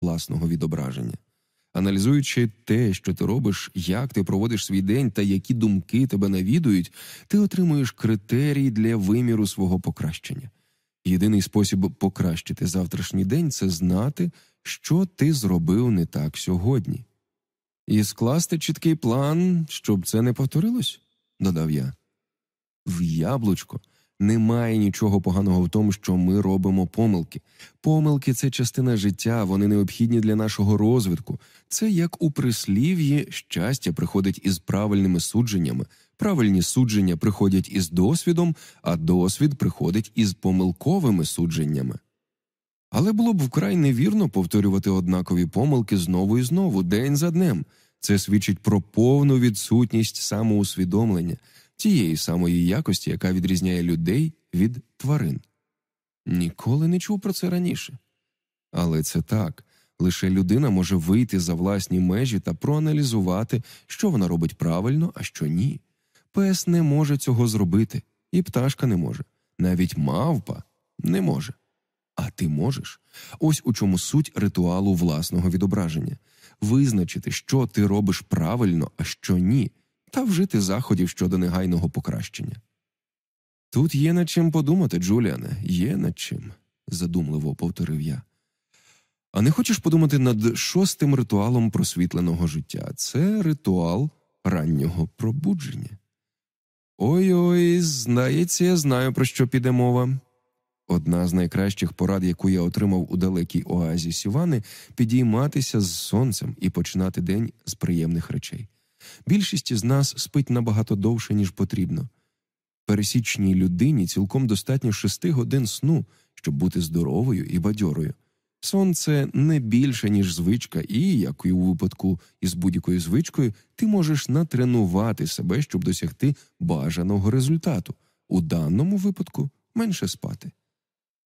власного відображення. Аналізуючи те, що ти робиш, як ти проводиш свій день та які думки тебе навідують, ти отримуєш критерії для виміру свого покращення. Єдиний спосіб покращити завтрашній день це знати, що ти зробив не так сьогодні, і скласти чіткий план, щоб це не повторилось, додав я. В яблучко немає нічого поганого в тому, що ми робимо помилки. Помилки це частина життя, вони необхідні для нашого розвитку. Це як у прислів'ї щастя приходить із правильними судженнями, правильні судження приходять із досвідом, а досвід приходить із помилковими судженнями. Але було б вкрай невірно повторювати однакові помилки знову і знову, день за днем. Це свідчить про повну відсутність самоусвідомлення тієї самої якості, яка відрізняє людей від тварин. Ніколи не чув про це раніше. Але це так. Лише людина може вийти за власні межі та проаналізувати, що вона робить правильно, а що ні. Пес не може цього зробити, і пташка не може, навіть мавпа не може. А ти можеш. Ось у чому суть ритуалу власного відображення визначити, що ти робиш правильно, а що ні, та вжити заходів щодо негайного покращення. Тут є над чим подумати, Джуліане, є над чим, задумливо повторив я. А не хочеш подумати над шостим ритуалом просвітленого життя це ритуал раннього пробудження. Ой ой, здається, я знаю, про що піде мова. Одна з найкращих порад, яку я отримав у далекій оазі Сівани, підійматися з сонцем і починати день з приємних речей. Більшість з нас спить набагато довше, ніж потрібно. Пересічній людині цілком достатньо шести годин сну, щоб бути здоровою і бадьорою. Сон це не більше, ніж звичка, і, як і у випадку із будь-якою звичкою, ти можеш натренувати себе, щоб досягти бажаного результату, у даному випадку менше спати.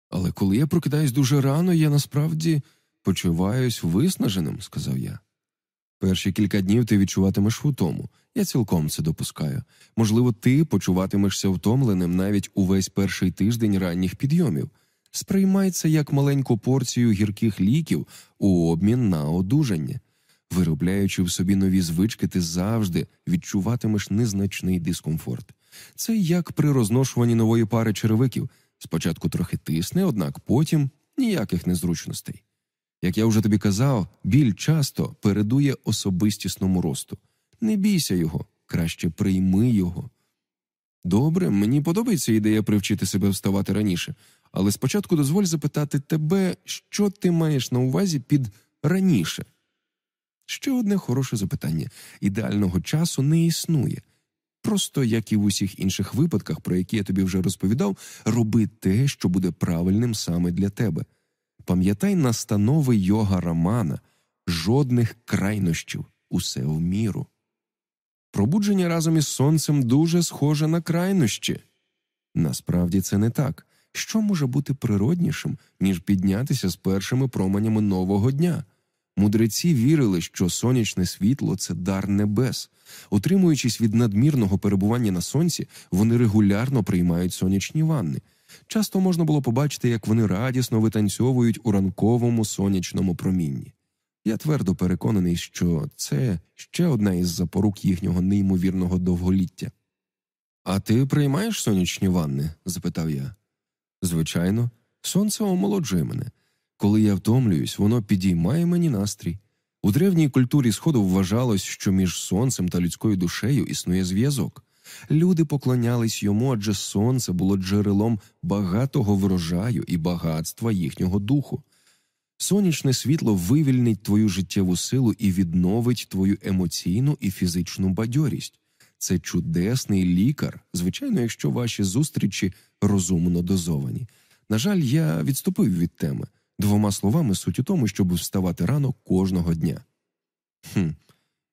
Але коли я прокидаюсь дуже рано, я насправді почуваюсь виснаженим, сказав я. Перші кілька днів ти відчуватимеш втому. Я цілком це допускаю. Можливо, ти почуватимешся втомленим навіть увесь перший тиждень ранніх підйомів. Сприймай як маленьку порцію гірких ліків у обмін на одужання. Виробляючи в собі нові звички, ти завжди відчуватимеш незначний дискомфорт. Це як при розношуванні нової пари черевиків. Спочатку трохи тисне, однак потім ніяких незручностей. Як я вже тобі казав, біль часто передує особистісному росту. Не бійся його, краще прийми його. Добре, мені подобається ідея привчити себе вставати раніше, але спочатку дозволь запитати тебе, що ти маєш на увазі під раніше. Ще одне хороше запитання ідеального часу не існує. Просто, як і в усіх інших випадках, про які я тобі вже розповідав, роби те, що буде правильним саме для тебе. Пам'ятай настанови йога Рамана, жодних крайнощів, усе в міру. Пробудження разом із сонцем дуже схоже на крайнощі. Насправді це не так. Що може бути природнішим, ніж піднятися з першими променями нового дня? Мудреці вірили, що сонячне світло це дар небес. Утримуючись від надмірного перебування на сонці, вони регулярно приймають сонячні ванни. Часто можна було побачити, як вони радісно витанцьовують у ранковому сонячному промінні. Я твердо переконаний, що це ще одна із запорук їхнього неймовірного довголіття. А ти приймаєш сонячні ванни? запитав я. Звичайно, сонце омолоджує мене. Коли я втомлююсь, воно підіймає мені настрій. У древній культурі Сходу вважалось, що між сонцем та людською душею існує зв'язок. Люди поклонялись йому, адже сонце було джерелом багатого врожаю і багатства їхнього духу. Сонячне світло вивільнить твою життєву силу і відновить твою емоційну і фізичну бадьорість. Це чудесний лікар, звичайно, якщо ваші зустрічі розумно дозовані. На жаль, я відступив від теми. Двома словами, суть у тому, щоб вставати рано кожного дня. Хм,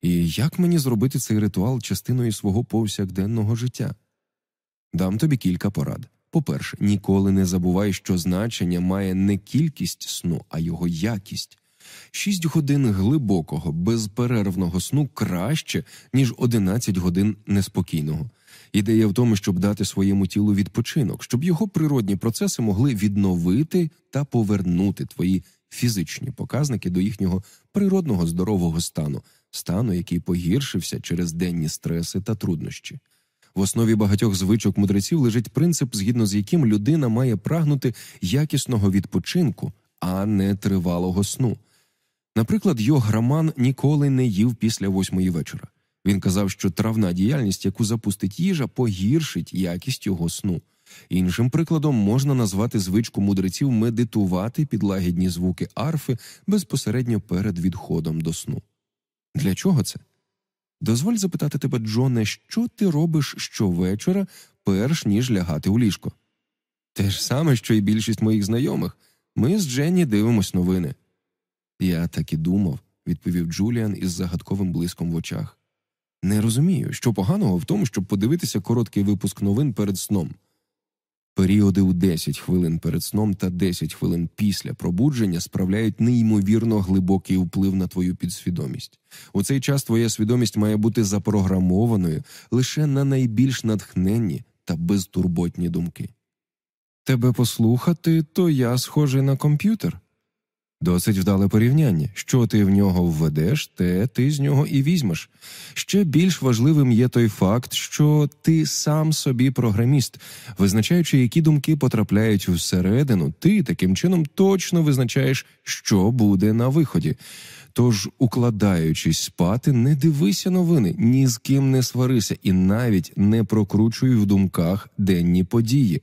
І як мені зробити цей ритуал частиною свого повсякденного життя? Дам тобі кілька порад. По-перше, ніколи не забувай, що значення має не кількість сну, а його якість. Шість годин глибокого, безперервного сну краще, ніж одинадцять годин неспокійного. Ідея в тому, щоб дати своєму тілу відпочинок, щоб його природні процеси могли відновити та повернути твої фізичні показники до їхнього природного здорового стану, стану, який погіршився через денні стреси та труднощі. В основі багатьох звичок мудреців лежить принцип, згідно з яким людина має прагнути якісного відпочинку, а не тривалого сну. Наприклад, його Раман ніколи не їв після восьмої вечора. Він казав, що травна діяльність, яку запустить їжа, погіршить якість його сну. Іншим прикладом можна назвати звичку мудреців медитувати під лагідні звуки арфи безпосередньо перед відходом до сну. Для чого це? Дозволь запитати тебе, Джоне, що ти робиш щовечора, перш ніж лягати у ліжко? Те ж саме, що й більшість моїх знайомих. Ми з Дженні дивимось новини. Я так і думав, відповів Джуліан із загадковим блиском в очах. Не розумію, що поганого в тому, щоб подивитися короткий випуск новин перед сном. Періоди у 10 хвилин перед сном та 10 хвилин після пробудження справляють неймовірно глибокий вплив на твою підсвідомість. У цей час твоя свідомість має бути запрограмованою лише на найбільш натхненні та безтурботні думки. Тебе послухати, то я схожий на комп'ютер. Досить вдале порівняння. Що ти в нього введеш, те ти з нього і візьмеш. Ще більш важливим є той факт, що ти сам собі програміст, визначаючи, які думки потрапляють всередину, ти таким чином точно визначаєш, що буде на виході. Тож, укладаючись спати, не дивися новини, ні з ким не сварися і навіть не прокручуй в думках денні події.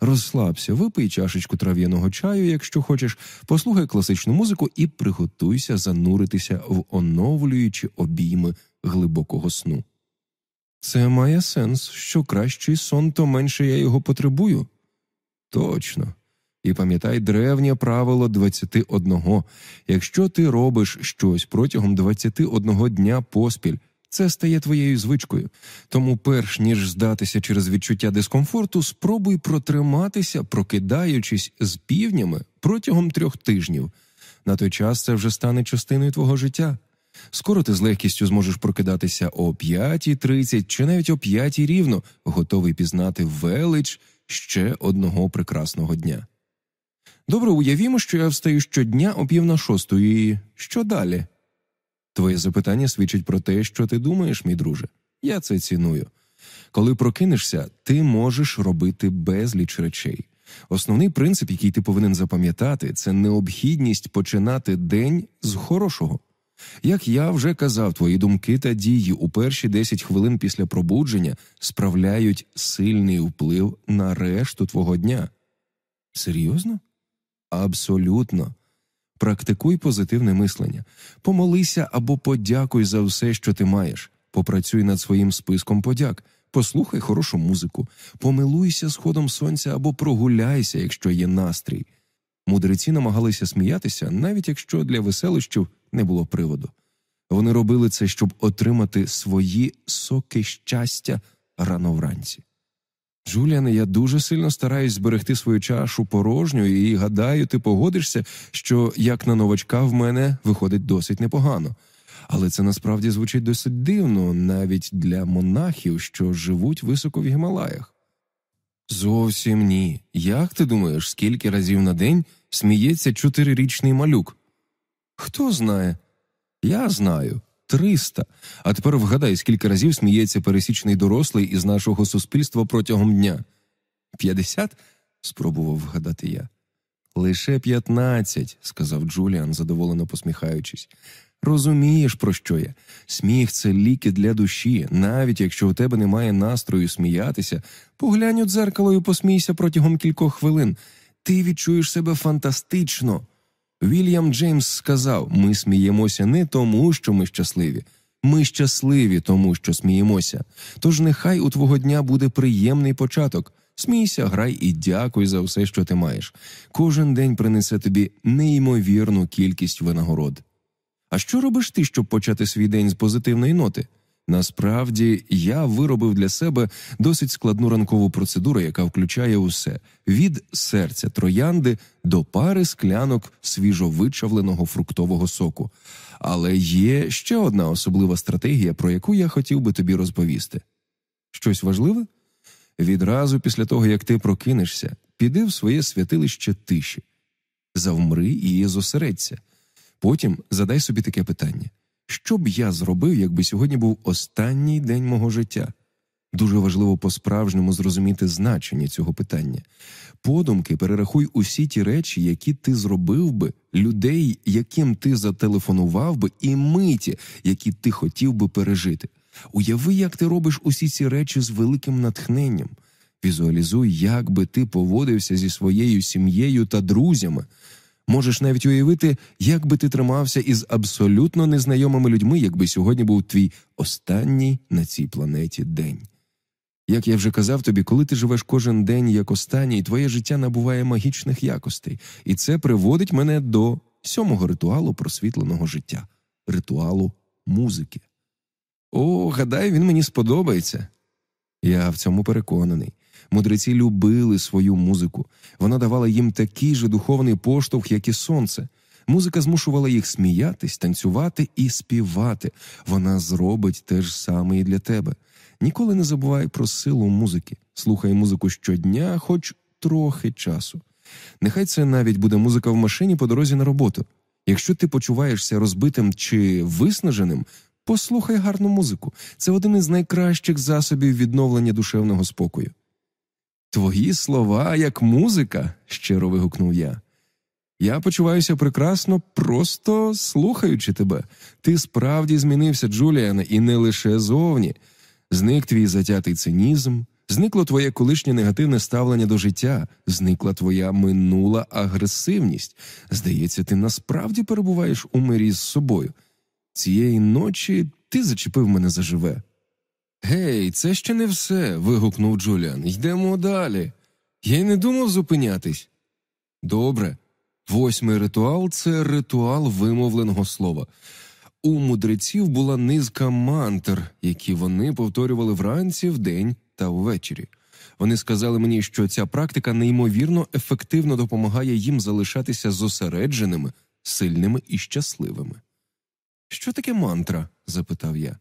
Розслабся, випий чашечку трав'яного чаю, якщо хочеш, послухай класичну музику і приготуйся зануритися в оновлюючі обійми глибокого сну. Це має сенс, що кращий сон, то менше я його потребую. Точно. І пам'ятай древнє правило 21. Якщо ти робиш щось протягом 21 дня поспіль, це стає твоєю звичкою. Тому, перш ніж здатися через відчуття дискомфорту, спробуй протриматися, прокидаючись з півнями протягом трьох тижнів. На той час це вже стане частиною твого життя. Скоро ти з легкістю зможеш прокидатися о 5.30 чи навіть о 5 рівно, готовий пізнати велич ще одного прекрасного дня. Добре, уявімо, що я встаю щодня о пів на шосту, і що далі? Твоє запитання свідчить про те, що ти думаєш, мій друже. Я це ціную. Коли прокинешся, ти можеш робити безліч речей. Основний принцип, який ти повинен запам'ятати, це необхідність починати день з хорошого. Як я вже казав, твої думки та дії у перші 10 хвилин після пробудження справляють сильний вплив на решту твого дня. Серйозно? Абсолютно. Практикуй позитивне мислення, помолися або подякуй за все, що ти маєш. Попрацюй над своїм списком подяк, послухай хорошу музику, помилуйся сходом сонця або прогуляйся, якщо є настрій. Мудреці намагалися сміятися, навіть якщо для веселощів не було приводу. Вони робили це, щоб отримати свої соки щастя рано вранці. Джуліане, я дуже сильно стараюсь зберегти свою чашу порожню і гадаю, ти погодишся, що як на новачка в мене виходить досить непогано. Але це насправді звучить досить дивно, навіть для монахів, що живуть високо в Гімалаях. Зовсім ні. Як ти думаєш, скільки разів на день сміється чотирирічний малюк? Хто знає? Я знаю. Триста. А тепер вгадай, скільки разів сміється пересічний дорослий із нашого суспільства протягом дня. П'ятдесят? спробував вгадати я. Лише п'ятнадцять, сказав Джуліан, задоволено посміхаючись. Розумієш, про що я? Сміх це ліки для душі, навіть якщо у тебе немає настрою сміятися, поглянь у дзеркало і посмійся протягом кількох хвилин. Ти відчуєш себе фантастично. Вільям Джеймс сказав: ми сміємося не тому, що ми щасливі. Ми щасливі тому, що сміємося. Тож нехай у твого дня буде приємний початок. Смійся, грай і дякуй за все, що ти маєш. Кожен день принесе тобі неймовірну кількість винагород. А що робиш ти, щоб почати свій день з позитивної ноти? Насправді я виробив для себе досить складну ранкову процедуру, яка включає усе від серця троянди до пари склянок свіжовичавленого фруктового соку. Але є ще одна особлива стратегія, про яку я хотів би тобі розповісти. Щось важливе? Відразу після того, як ти прокинешся, піди в своє святилище тиші. Завмри і зосередься. Потім задай собі таке питання: що б я зробив, якби сьогодні був останній день мого життя? Дуже важливо по-справжньому зрозуміти значення цього питання. Подумки перерахуй усі ті речі, які ти зробив би, людей, яким ти зателефонував би, і миті, які ти хотів би пережити. Уяви, як ти робиш усі ці речі з великим натхненням. Візуалізуй, як би ти поводився зі своєю сім'єю та друзями. Можеш навіть уявити, як би ти тримався із абсолютно незнайомими людьми, якби сьогодні був твій останній на цій планеті день. Як я вже казав тобі, коли ти живеш кожен день як останній, твоє життя набуває магічних якостей, і це приводить мене до сьомого ритуалу просвітленого життя ритуалу музики. О, гадаю, він мені сподобається. Я в цьому переконаний. Мудреці любили свою музику. Вона давала їм такий же духовний поштовх, як і сонце. Музика змушувала їх сміятись, танцювати і співати. Вона зробить те ж саме і для тебе. Ніколи не забувай про силу музики. Слухай музику щодня, хоч трохи часу. Нехай це навіть буде музика в машині по дорозі на роботу. Якщо ти почуваєшся розбитим чи виснаженим, послухай гарну музику. Це один із найкращих засобів відновлення душевного спокою. Твої слова як музика, щиро вигукнув я. Я почуваюся прекрасно, просто слухаючи тебе. Ти справді змінився, Джуліане, і не лише зовні. Зник твій затятий цинізм, зникло твоє колишнє негативне ставлення до життя, зникла твоя минула агресивність. Здається, ти насправді перебуваєш у мирі з собою. Цієї ночі ти зачепив мене заживе. Гей, це ще не все. вигукнув Джуліан. Йдемо далі. Я й не думав зупинятись. Добре. Восьмий ритуал це ритуал вимовленого слова. У мудреців була низка мантр, які вони повторювали вранці, вдень та ввечері. Вони сказали мені, що ця практика неймовірно ефективно допомагає їм залишатися зосередженими, сильними і щасливими. Що таке мантра? запитав я.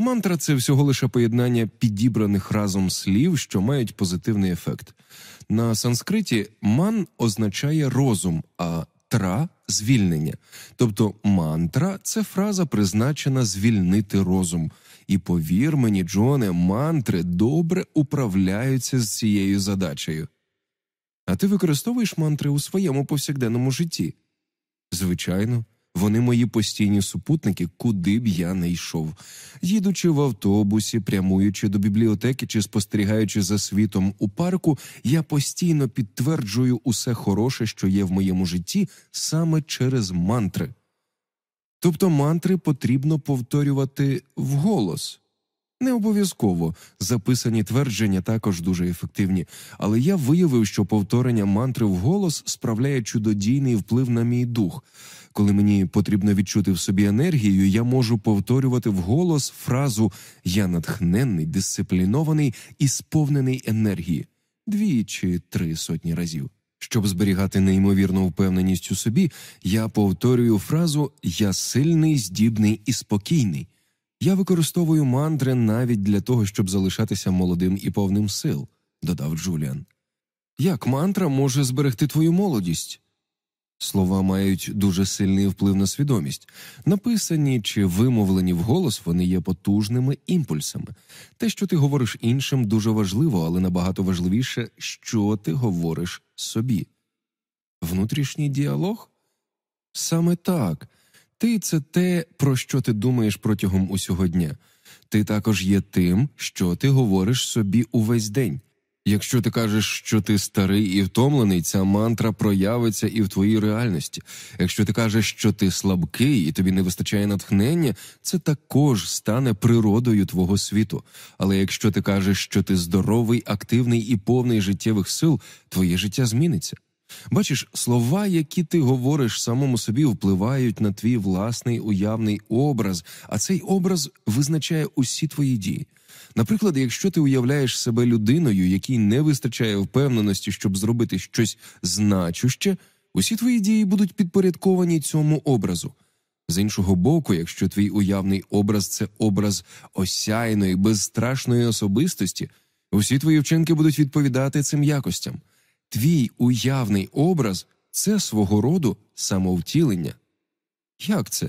Мантра це всього лише поєднання підібраних разом слів, що мають позитивний ефект. На санскриті ман означає розум, а тра звільнення. Тобто мантра це фраза, призначена звільнити розум. І повір мені, Джоне, мантри добре управляються з цією задачею. А ти використовуєш мантри у своєму повсякденному житті? Звичайно. Вони мої постійні супутники, куди б я не йшов. Їдучи в автобусі, прямуючи до бібліотеки чи спостерігаючи за світом у парку, я постійно підтверджую усе хороше, що є в моєму житті, саме через мантри. Тобто мантри потрібно повторювати вголос. Не обов'язково записані твердження також дуже ефективні, але я виявив, що повторення мантри вголос справляє чудодійний вплив на мій дух. Коли мені потрібно відчути в собі енергію, я можу повторювати вголос фразу Я натхненний, дисциплінований і сповнений енергії дві чи три сотні разів. Щоб зберігати неймовірну впевненість у собі, я повторюю фразу Я сильний, здібний і спокійний. Я використовую мантри навіть для того, щоб залишатися молодим і повним сил, додав Джуліан. Як мантра може зберегти твою молодість? Слова мають дуже сильний вплив на свідомість. Написані чи вимовлені вголос вони є потужними імпульсами. Те, що ти говориш іншим, дуже важливо, але набагато важливіше, що ти говориш собі. Внутрішній діалог? Саме так. Ти це те, про що ти думаєш протягом усього дня. Ти також є тим, що ти говориш собі увесь день. Якщо ти кажеш, що ти старий і втомлений, ця мантра проявиться і в твоїй реальності. Якщо ти кажеш, що ти слабкий і тобі не вистачає натхнення, це також стане природою твого світу. Але якщо ти кажеш, що ти здоровий, активний і повний життєвих сил, твоє життя зміниться. Бачиш, слова, які ти говориш самому собі, впливають на твій власний уявний образ, а цей образ визначає усі твої дії. Наприклад, якщо ти уявляєш себе людиною, якій не вистачає впевненості, щоб зробити щось значуще, усі твої дії будуть підпорядковані цьому образу. З іншого боку, якщо твій уявний образ це образ осяйної, безстрашної особистості, усі твої вчинки будуть відповідати цим якостям. Твій уявний образ це свого роду самовтілення. Як це?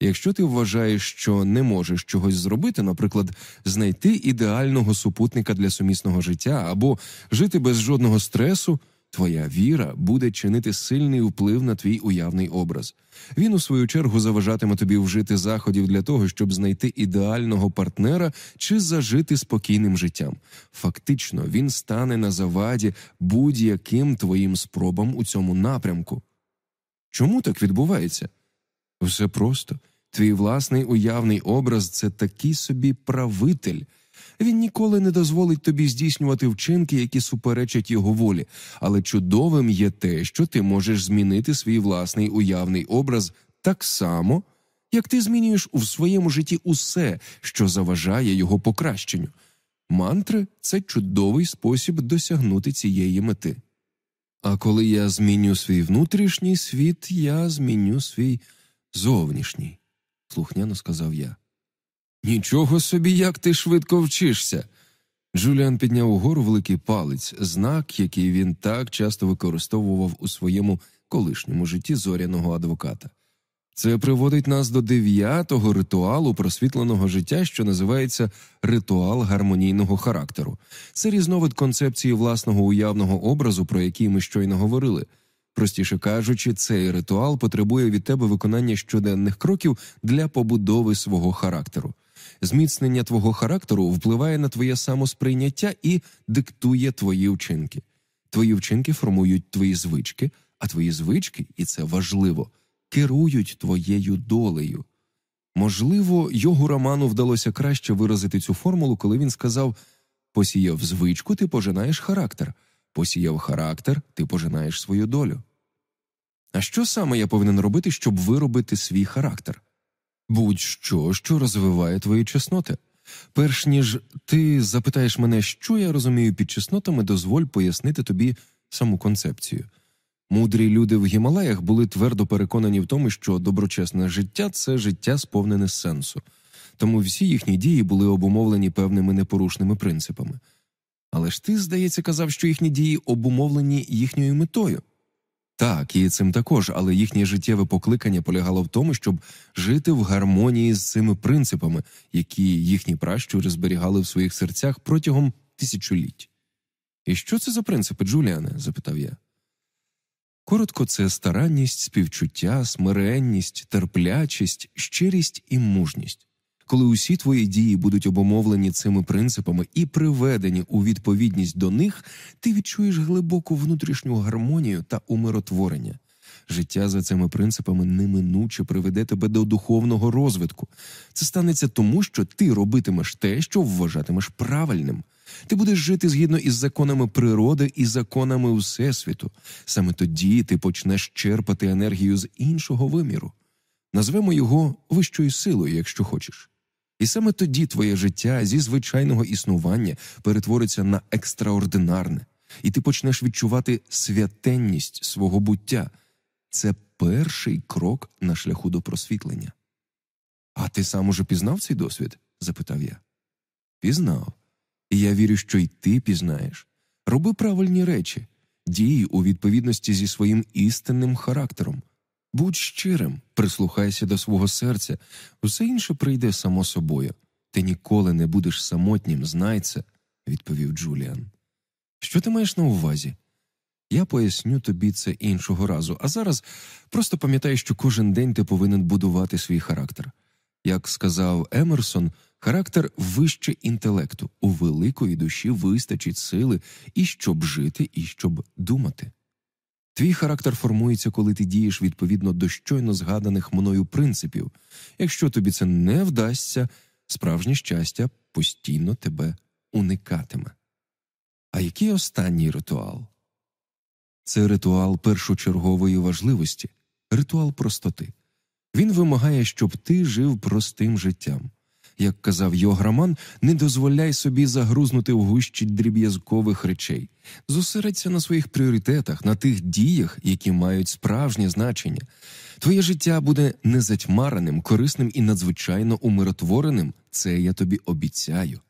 Якщо ти вважаєш, що не можеш чогось зробити, наприклад, знайти ідеального супутника для сумісного життя або жити без жодного стресу, твоя віра буде чинити сильний вплив на твій уявний образ. Він, у свою чергу, заважатиме тобі вжити заходів для того, щоб знайти ідеального партнера чи зажити спокійним життям. Фактично, він стане на заваді будь-яким твоїм спробам у цьому напрямку. Чому так відбувається? Все просто. Твій власний уявний образ це такий собі правитель. Він ніколи не дозволить тобі здійснювати вчинки, які суперечать його волі, але чудовим є те, що ти можеш змінити свій власний уявний образ так само, як ти змінюєш у своєму житті усе, що заважає його покращенню. Мантри це чудовий спосіб досягнути цієї мети. А коли я зміню свій внутрішній світ, я зміню свій зовнішній, слухняно сказав я. Нічого собі, як ти швидко вчишся. Джуліан підняв угору великий палець, знак, який він так часто використовував у своєму колишньому житті зоряного адвоката. Це приводить нас до дев'ятого ритуалу просвітленого життя, що називається ритуал гармонійного характеру. Це різновид концепції власного уявного образу, про який ми щойно говорили. Простіше кажучи, цей ритуал потребує від тебе виконання щоденних кроків для побудови свого характеру. Зміцнення твого характеру впливає на твоє самосприйняття і диктує твої вчинки. Твої вчинки формують твої звички, а твої звички, і це важливо, керують твоєю долею. Можливо, його роману вдалося краще виразити цю формулу, коли він сказав посіяв звичку, ти пожинаєш характер, посіяв характер, ти пожинаєш свою долю. А що саме я повинен робити, щоб виробити свій характер? Будь-що, що розвиває твої чесноти. Перш ніж ти запитаєш мене, що я розумію під чеснотами, дозволь пояснити тобі саму концепцію. Мудрі люди в Гімалаях були твердо переконані в тому, що доброчесне життя це життя сповнене сенсу, тому всі їхні дії були обумовлені певними непорушними принципами. Але ж ти, здається, казав, що їхні дії обумовлені їхньою метою. Так, і цим також, але їхнє життєве покликання полягало в тому, щоб жити в гармонії з цими принципами, які їхні пращури зберігали в своїх серцях протягом тисячоліть. І що це за принципи, Джуліане? запитав я. Коротко, це старанність, співчуття, смиренність, терплячість, щирість і мужність. Коли усі твої дії будуть обумовлені цими принципами і приведені у відповідність до них, ти відчуєш глибоку внутрішню гармонію та умиротворення. Життя за цими принципами неминуче приведе тебе до духовного розвитку. Це станеться тому, що ти робитимеш те, що вважатимеш правильним. Ти будеш жити згідно із законами природи і законами Всесвіту. Саме тоді ти почнеш черпати енергію з іншого виміру. Назвемо його вищою силою, якщо хочеш. І саме тоді твоє життя зі звичайного існування перетвориться на екстраординарне, і ти почнеш відчувати святенність свого буття. Це перший крок на шляху до просвітлення. А ти сам уже пізнав цей досвід? запитав я. Пізнав. І я вірю, що й ти пізнаєш. Роби правильні речі, дій у відповідності зі своїм істинним характером. Будь щирим, прислухайся до свого серця, усе інше прийде само собою. Ти ніколи не будеш самотнім, знай це, відповів Джуліан. Що ти маєш на увазі? Я поясню тобі це іншого разу, а зараз просто пам'ятай, що кожен день ти повинен будувати свій характер. Як сказав Емерсон, характер вище інтелекту, у великої душі вистачить сили і щоб жити, і щоб думати. Твій характер формується, коли ти дієш відповідно до щойно згаданих мною принципів. Якщо тобі це не вдасться, справжнє щастя постійно тебе уникатиме. А який останній ритуал? Це ритуал першочергової важливості, ритуал простоти. Він вимагає, щоб ти жив простим життям. Як казав Йограман, не дозволяй собі загрузнути в гущі дріб'язкових речей, зосередься на своїх пріоритетах, на тих діях, які мають справжнє значення. Твоє життя буде незатьмареним, корисним і надзвичайно умиротвореним. Це я тобі обіцяю.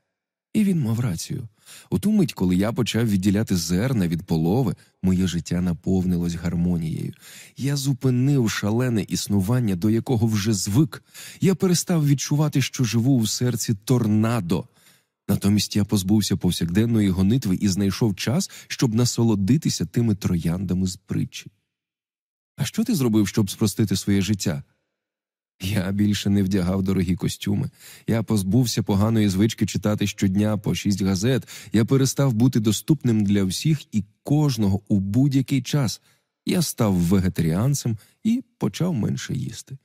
І він мав рацію. У ту мить, коли я почав відділяти зерна від полови, моє життя наповнилось гармонією. Я зупинив шалене існування, до якого вже звик. Я перестав відчувати, що живу у серці торнадо. Натомість я позбувся повсякденної гонитви і знайшов час, щоб насолодитися тими трояндами з притчі. А що ти зробив, щоб спростити своє життя? Я більше не вдягав дорогі костюми. Я позбувся поганої звички читати щодня по шість газет. Я перестав бути доступним для всіх і кожного у будь-який час. Я став вегетаріанцем і почав менше їсти.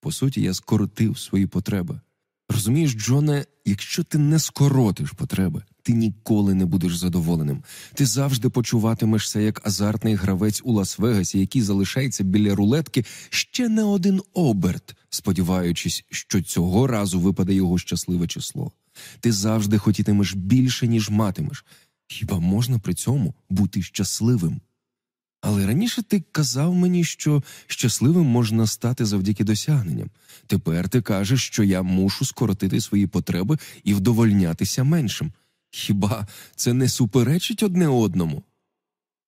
По суті, я скоротив свої потреби. Розумієш, Джоне, якщо ти не скоротиш потреби, ти ніколи не будеш задоволеним. Ти завжди почуватимешся як азартний гравець у Лас-Вегасі, який залишається біля рулетки ще не один оберт, сподіваючись, що цього разу випаде його щасливе число. Ти завжди хотітимеш більше, ніж матимеш. Хіба можна при цьому бути щасливим? Але раніше ти казав мені, що щасливим можна стати завдяки досягненням. Тепер ти кажеш, що я мушу скоротити свої потреби і вдовольнятися меншим. Хіба це не суперечить одне одному?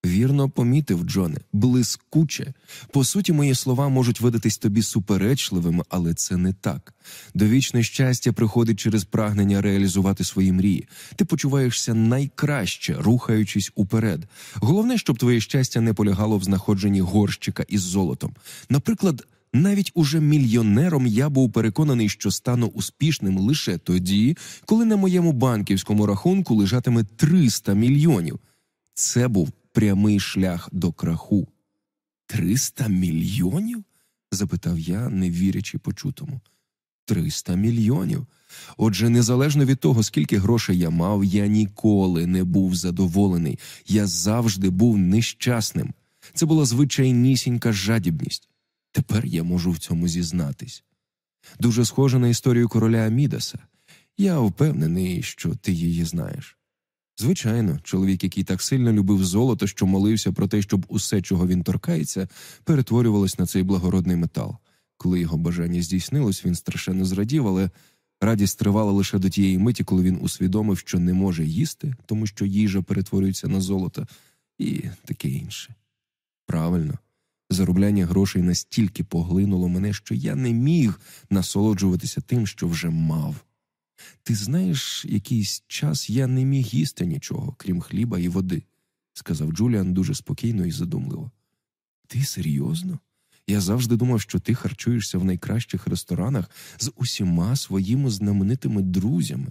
Вірно помітив, Джоне, блискуче. По суті, мої слова можуть видатись тобі суперечливими, але це не так. Довічне щастя приходить через прагнення реалізувати свої мрії. Ти почуваєшся найкраще, рухаючись уперед. Головне, щоб твоє щастя не полягало в знаходженні горщика із золотом. Наприклад, навіть уже мільйонером я був переконаний, що стану успішним лише тоді, коли на моєму банківському рахунку лежатиме 300 мільйонів. Це був прямий шлях до краху. Триста мільйонів? запитав я, не вірячи почутому. Триста мільйонів. Отже, незалежно від того, скільки грошей я мав, я ніколи не був задоволений. Я завжди був нещасним. Це була звичайнісінька жадібність. Тепер я можу в цьому зізнатись. Дуже схоже на історію короля Амідаса. Я впевнений, що ти її знаєш. Звичайно, чоловік, який так сильно любив золото, що молився про те, щоб усе, чого він торкається, перетворювалось на цей благородний метал. Коли його бажання здійснилось, він страшенно зрадів, але радість тривала лише до тієї миті, коли він усвідомив, що не може їсти, тому що їжа перетворюється на золото, і таке інше. Правильно, заробляння грошей настільки поглинуло мене, що я не міг насолоджуватися тим, що вже мав. Ти знаєш, якийсь час я не міг їсти нічого, крім хліба і води, сказав Джуліан дуже спокійно і задумливо. Ти серйозно? Я завжди думав, що ти харчуєшся в найкращих ресторанах з усіма своїми знаменитими друзями.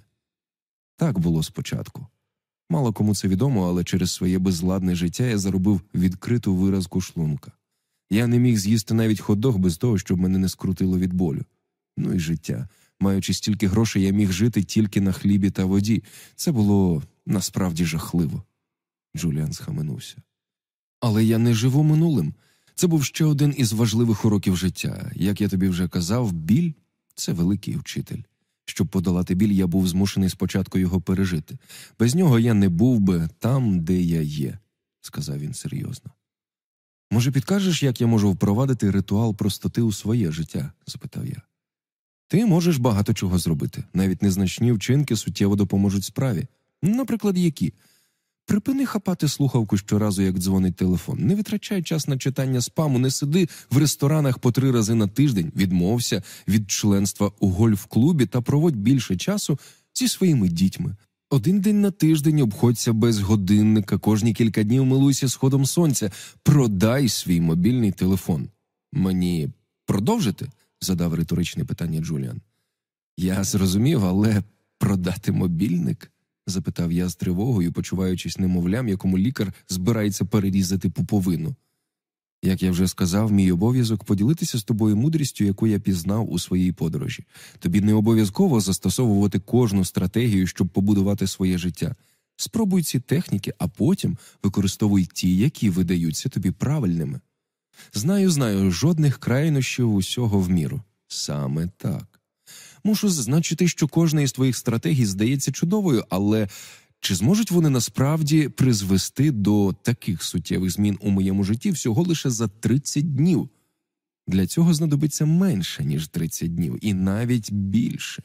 Так було спочатку. Мало кому це відомо, але через своє безладне життя я заробив відкриту виразку шлунка. Я не міг з'їсти навіть ходох без того, щоб мене не скрутило від болю. Ну і життя. Маючи стільки грошей, я міг жити тільки на хлібі та воді. Це було насправді жахливо. Джуліан схаменувся. Але я не живу минулим. Це був ще один із важливих уроків життя. Як я тобі вже казав, біль це великий вчитель. Щоб подолати біль, я був змушений спочатку його пережити. Без нього я не був би там, де я є, сказав він серйозно. Може, підкажеш, як я можу впровадити ритуал простоти у своє життя? запитав я. Ти можеш багато чого зробити. Навіть незначні вчинки суттєво допоможуть справі. Наприклад, які? Припини хапати слухавку щоразу, як дзвонить телефон. Не витрачай час на читання спаму, не сиди в ресторанах по три рази на тиждень, відмовся від членства у гольф-клубі та проводь більше часу зі своїми дітьми. Один день на тиждень обходься без годинника, кожні кілька днів милуйся сходом сонця, продай свій мобільний телефон. Мені продовжити? задав риторичне питання Джуліан. Я зрозумів, але продати мобільник? запитав я з тривогою, почуваючись немовлям, якому лікар збирається перерізати пуповину. Як я вже сказав, мій обов'язок поділитися з тобою мудрістю, яку я пізнав у своїй подорожі. Тобі не обов'язково застосовувати кожну стратегію, щоб побудувати своє життя. Спробуй ці техніки, а потім використовуй ті, які видаються тобі правильними. Знаю, знаю, жодних крайнощів усього в міру. Саме так. Мушу зазначити, що кожна із твоїх стратегій здається чудовою, але чи зможуть вони насправді призвести до таких суттєвих змін у моєму житті всього лише за 30 днів? Для цього знадобиться менше, ніж 30 днів, і навіть більше.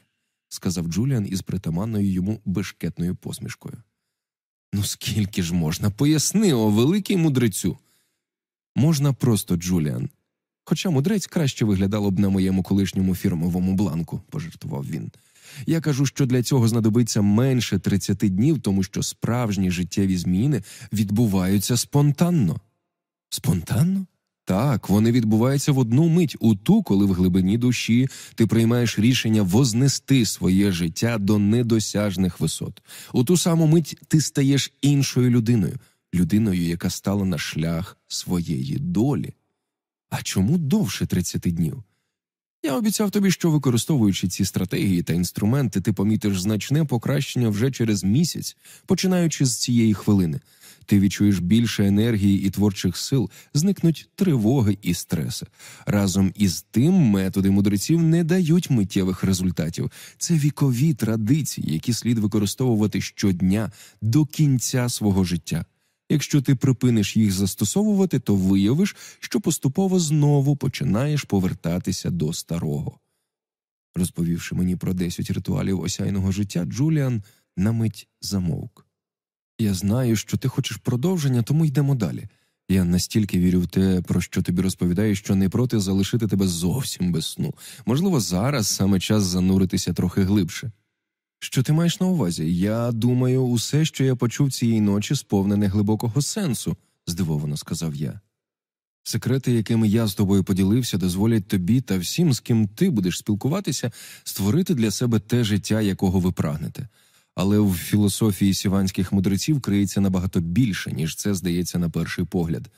сказав Джуліан із притаманною йому бешкетною посмішкою. Ну, скільки ж можна? Поясни, о, великий мудрецю. Можна просто, Джуліан. Хоча мудрець краще виглядало б на моєму колишньому фірмовому бланку, пожартував він. Я кажу, що для цього знадобиться менше 30 днів, тому що справжні життєві зміни відбуваються спонтанно. Спонтанно? Так, вони відбуваються в одну мить, у ту, коли в глибині душі ти приймаєш рішення вознести своє життя до недосяжних висот. У ту саму мить ти стаєш іншою людиною, людиною, яка стала на шлях своєї долі. А чому довше 30 днів? Я обіцяв тобі, що використовуючи ці стратегії та інструменти, ти помітиш значне покращення вже через місяць, починаючи з цієї хвилини. Ти відчуєш більше енергії і творчих сил, зникнуть тривоги і стреси. Разом із тим методи мудреців не дають миттєвих результатів. Це вікові традиції, які слід використовувати щодня до кінця свого життя. Якщо ти припиниш їх застосовувати, то виявиш, що поступово знову починаєш повертатися до старого. Розповівши мені про десять ритуалів осяйного життя, Джуліан на мить замовк. Я знаю, що ти хочеш продовження, тому йдемо далі. Я настільки вірю в те, про що тобі розповідаю, що не проти залишити тебе зовсім без сну. Можливо, зараз саме час зануритися трохи глибше. Що ти маєш на увазі? Я думаю, усе, що я почув цієї ночі, сповнене глибокого сенсу, здивовано сказав я. Секрети, якими я з тобою поділився, дозволять тобі та всім, з ким ти будеш спілкуватися, створити для себе те життя, якого ви прагнете. Але в філософії сіванських мудреців криється набагато більше, ніж це здається на перший погляд.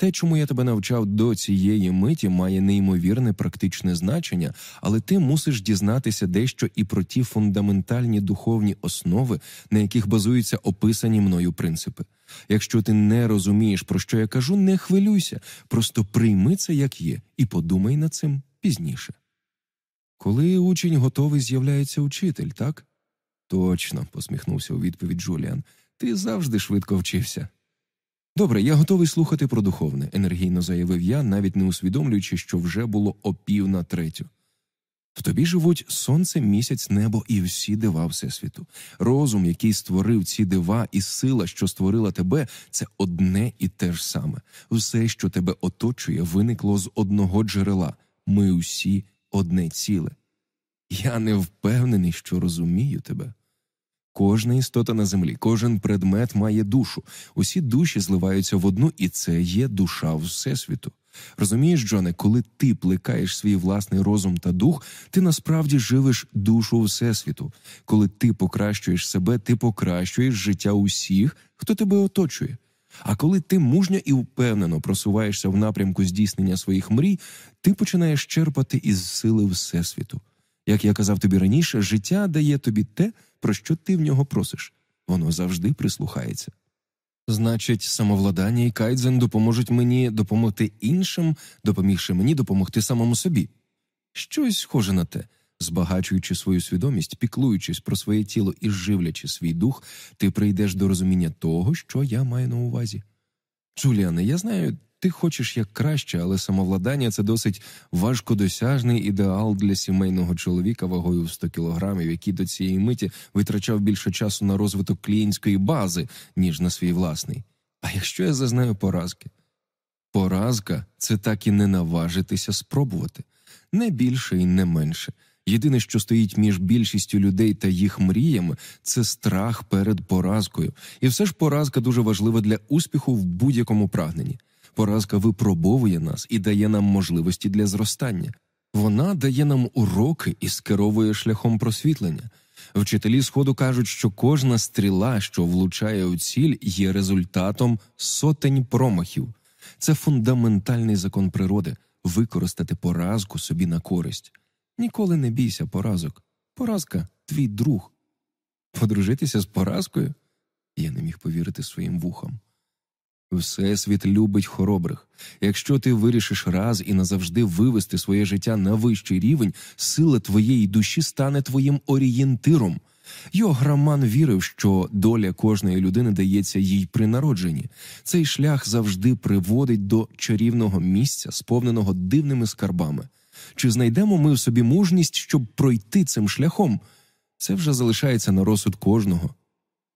Те, чому я тебе навчав до цієї миті, має неймовірне практичне значення, але ти мусиш дізнатися дещо і про ті фундаментальні духовні основи, на яких базуються описані мною принципи. Якщо ти не розумієш, про що я кажу, не хвилюйся, просто прийми це як є, і подумай над цим пізніше. Коли учень готовий, з'являється учитель, так? Точно, посміхнувся у відповідь Джуліан. Ти завжди швидко вчився. Добре, я готовий слухати про духовне, енергійно заявив я, навіть не усвідомлюючи, що вже було опів на третю. В тобі живуть сонце, місяць, небо і всі дива Всесвіту. Розум, який створив ці дива, і сила, що створила тебе, це одне і те ж саме. Все, що тебе оточує, виникло з одного джерела. Ми усі одне ціле. Я не впевнений, що розумію тебе. Кожна істота на землі, кожен предмет має душу. Усі душі зливаються в одну, і це є душа Всесвіту. Розумієш, Джоне, коли ти плекаєш свій власний розум та дух, ти насправді живеш душу Всесвіту. Коли ти покращуєш себе, ти покращуєш життя усіх, хто тебе оточує. А коли ти мужньо і впевнено просуваєшся в напрямку здійснення своїх мрій, ти починаєш черпати із сили Всесвіту. Як я казав тобі раніше, життя дає тобі те, про що ти в нього просиш, воно завжди прислухається. Значить, самовладання і кайдзен допоможуть мені допомогти іншим, допомігши мені допомогти самому собі. Щось схоже на те, збагачуючи свою свідомість, піклуючись про своє тіло і живлячи свій дух, ти прийдеш до розуміння того, що я маю на увазі. Джуліане, я знаю, ти хочеш як краще, але самовладання це досить важкодосяжний ідеал для сімейного чоловіка вагою в 100 кілограмів, який до цієї миті витрачав більше часу на розвиток клієнтської бази, ніж на свій власний. А якщо я зазнаю поразки? Поразка це так і не наважитися спробувати не більше і не менше. Єдине, що стоїть між більшістю людей та їх мріями, це страх перед поразкою, і все ж поразка дуже важлива для успіху в будь-якому прагненні. Поразка випробовує нас і дає нам можливості для зростання. Вона дає нам уроки і скеровує шляхом просвітлення. Вчителі сходу кажуть, що кожна стріла, що влучає у ціль, є результатом сотень промахів. Це фундаментальний закон природи використати поразку собі на користь. Ніколи не бійся поразок. Поразка твій друг. Подружитися з поразкою? Я не міг повірити своїм вухам. Всесвіт любить хоробрих. Якщо ти вирішиш раз і назавжди вивести своє життя на вищий рівень, сила твоєї душі стане твоїм орієнтиром. Йограман вірив, що доля кожної людини дається їй при народженні. Цей шлях завжди приводить до чарівного місця, сповненого дивними скарбами. Чи знайдемо ми в собі мужність, щоб пройти цим шляхом? Це вже залишається на розсуд кожного.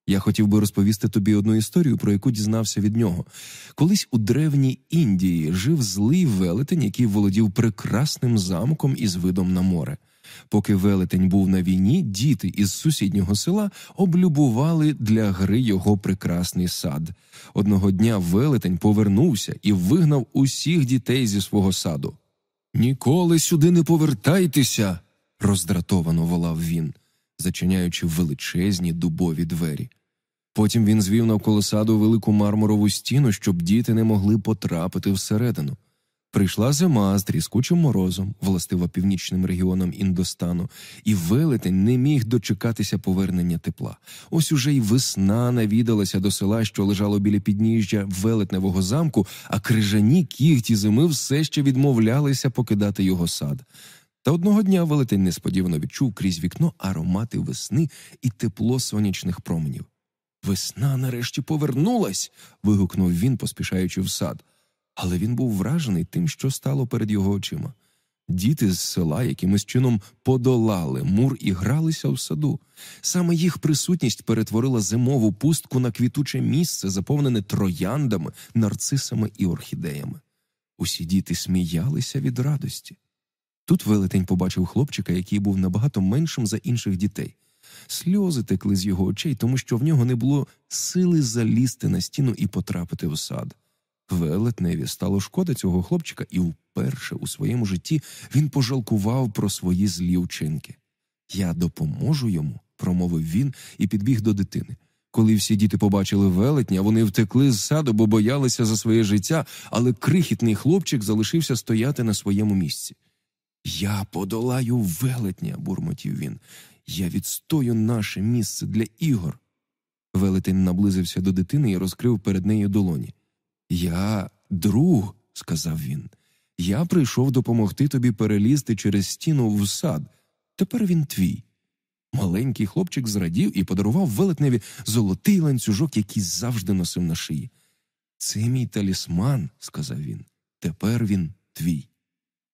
Я хотів би розповісти тобі одну історію, про яку дізнався від нього. Колись у древній Індії жив злий велетень, який володів прекрасним замком із видом на море. Поки велетень був на війні, діти із сусіднього села облюбували для гри його прекрасний сад. Одного дня велетень повернувся і вигнав усіх дітей зі свого саду. Ніколи сюди не повертайтеся, роздратовано волав він, зачиняючи величезні дубові двері. Потім він звів навколо саду велику мармурову стіну, щоб діти не могли потрапити всередину. Прийшла зима з тріскучим морозом, властива північним регіонам Індостану, і велетень не міг дочекатися повернення тепла. Ось уже й весна навідалася до села, що лежало біля підніжжя велетневого замку, а крижані кігті зими все ще відмовлялися покидати його сад. Та одного дня велетень несподівано відчув крізь вікно аромати весни і тепло сонячних променів. Весна нарешті повернулась. вигукнув він, поспішаючи в сад але він був вражений тим, що стало перед його очима. Діти з села якимось чином подолали мур і гралися в саду. Саме їх присутність перетворила зимову пустку на квітуче місце, заповнене трояндами, нарцисами і орхідеями. Усі діти сміялися від радості. Тут велетень побачив хлопчика, який був набагато меншим за інших дітей. Сльози текли з його очей, тому що в нього не було сили залізти на стіну і потрапити в сад. Велетневі стало шкода цього хлопчика, і вперше у своєму житті він пожалкував про свої злі вчинки. Я допоможу йому, промовив він і підбіг до дитини. Коли всі діти побачили велетня, вони втекли з саду, бо боялися за своє життя, але крихітний хлопчик залишився стояти на своєму місці. Я подолаю велетня, бурмотів він. Я відстою наше місце для ігор. Велетень наблизився до дитини і розкрив перед нею долоні. Я друг, сказав він. Я прийшов допомогти тобі перелізти через стіну в сад. Тепер він твій. Маленький хлопчик зрадів і подарував велетневі золотий ланцюжок, який завжди носив на шиї. Це мій талісман, сказав він. Тепер він твій.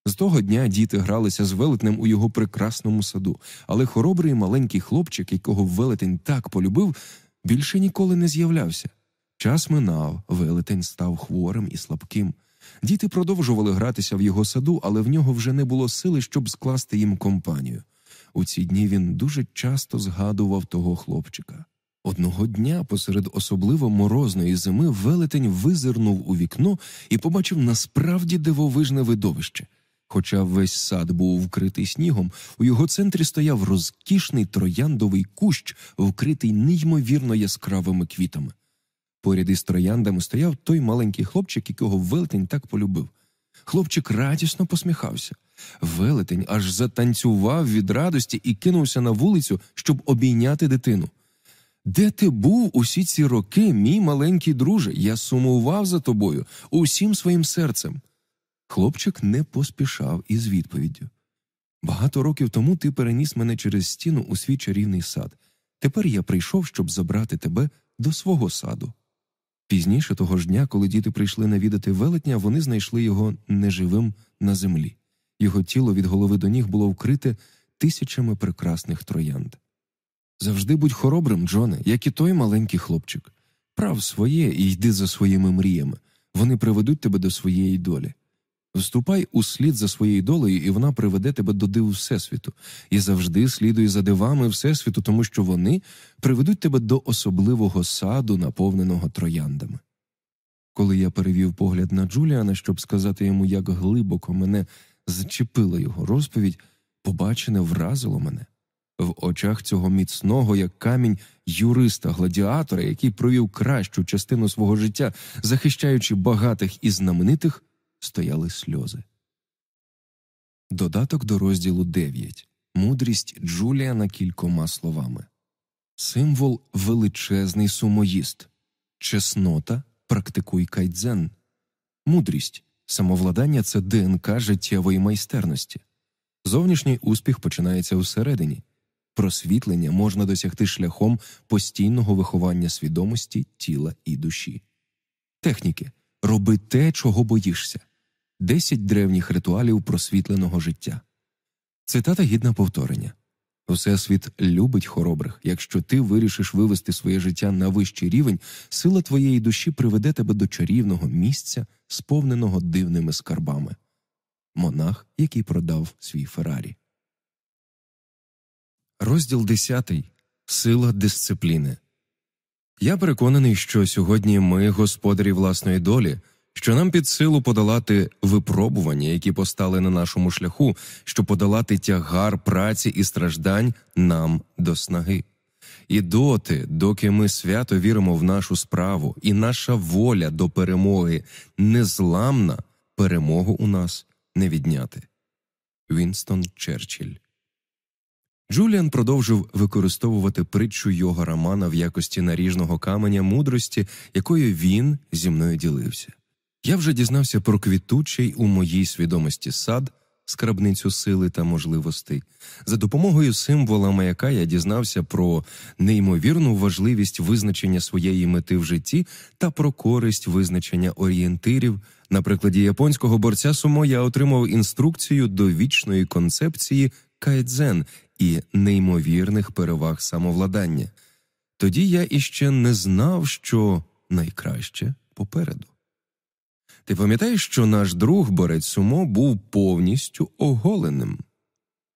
З того дня діти гралися з велетнем у його прекрасному саду, але хоробрий маленький хлопчик, якого велетень так полюбив, більше ніколи не з'являвся. Час минав, велетень став хворим і слабким. Діти продовжували гратися в його саду, але в нього вже не було сили, щоб скласти їм компанію. У ці дні він дуже часто згадував того хлопчика. Одного дня, посеред особливо морозної зими, велетень визирнув у вікно і побачив насправді дивовижне видовище. Хоча весь сад був вкритий снігом, у його центрі стояв розкішний трояндовий кущ, вкритий неймовірно яскравими квітами. Поряд із трояндами стояв той маленький хлопчик, якого велетень так полюбив. Хлопчик радісно посміхався. Велетень аж затанцював від радості і кинувся на вулицю, щоб обійняти дитину. Де ти був усі ці роки, мій маленький друже? Я сумував за тобою усім своїм серцем. Хлопчик не поспішав із відповіддю. Багато років тому ти переніс мене через стіну у свій чарівний сад. Тепер я прийшов, щоб забрати тебе до свого саду. Пізніше того ж дня, коли діти прийшли навідати велетня, вони знайшли його неживим на землі. Його тіло від голови до ніг було вкрите тисячами прекрасних троянд. Завжди будь хоробрим, Джоне, як і той маленький хлопчик. Прав своє і йди за своїми мріями. Вони приведуть тебе до своєї долі. Вступай у слід за своєю долею, і вона приведе тебе до диву Всесвіту, і завжди слідуй за дивами Всесвіту, тому що вони приведуть тебе до особливого саду, наповненого трояндами. Коли я перевів погляд на Джуліана, щоб сказати йому, як глибоко мене зачепила його розповідь, побачене вразило мене. В очах цього міцного, як камінь юриста гладіатора, який провів кращу частину свого життя, захищаючи багатих і знаменитих стояли сльози. Додаток до розділу 9. Мудрість Джуліана кількома словами. Символ величезний сумоїст. Чеснота практикуй кайдзен. Мудрість самовладання це ДНК життєвої майстерності. Зовнішній успіх починається всередині. Просвітлення можна досягти шляхом постійного виховання свідомості, тіла і душі. Техніки роби те, чого боїшся. Десять древніх ритуалів просвітленого життя. Цитата гідна повторення Всесвіт любить хоробрих. Якщо ти вирішиш вивести своє життя на вищий рівень, сила твоєї душі приведе тебе до чарівного місця, сповненого дивними скарбами. Монах, який продав свій Феррарі. Розділ 10. Сила дисципліни. Я переконаний, що сьогодні ми господарі власної долі, що нам під силу подолати випробування, які постали на нашому шляху, щоб подолати тягар праці і страждань нам до снаги. І доти, доки ми свято віримо в нашу справу, і наша воля до перемоги незламна, перемогу у нас не відняти. Вінстон Черчилль Джуліан продовжив використовувати притчу його романа в якості наріжного каменя мудрості, якою він зі мною ділився. Я вже дізнався про квітучий у моїй свідомості сад, скрабницю сили та можливостей. За допомогою символа маяка я дізнався про неймовірну важливість визначення своєї мети в житті та про користь визначення орієнтирів. На прикладі японського борця сумо я отримав інструкцію до вічної концепції кайдзен і неймовірних переваг самовладання. Тоді я іще не знав, що найкраще попереду. Ти пам'ятаєш, що наш друг борець сумо був повністю оголеним?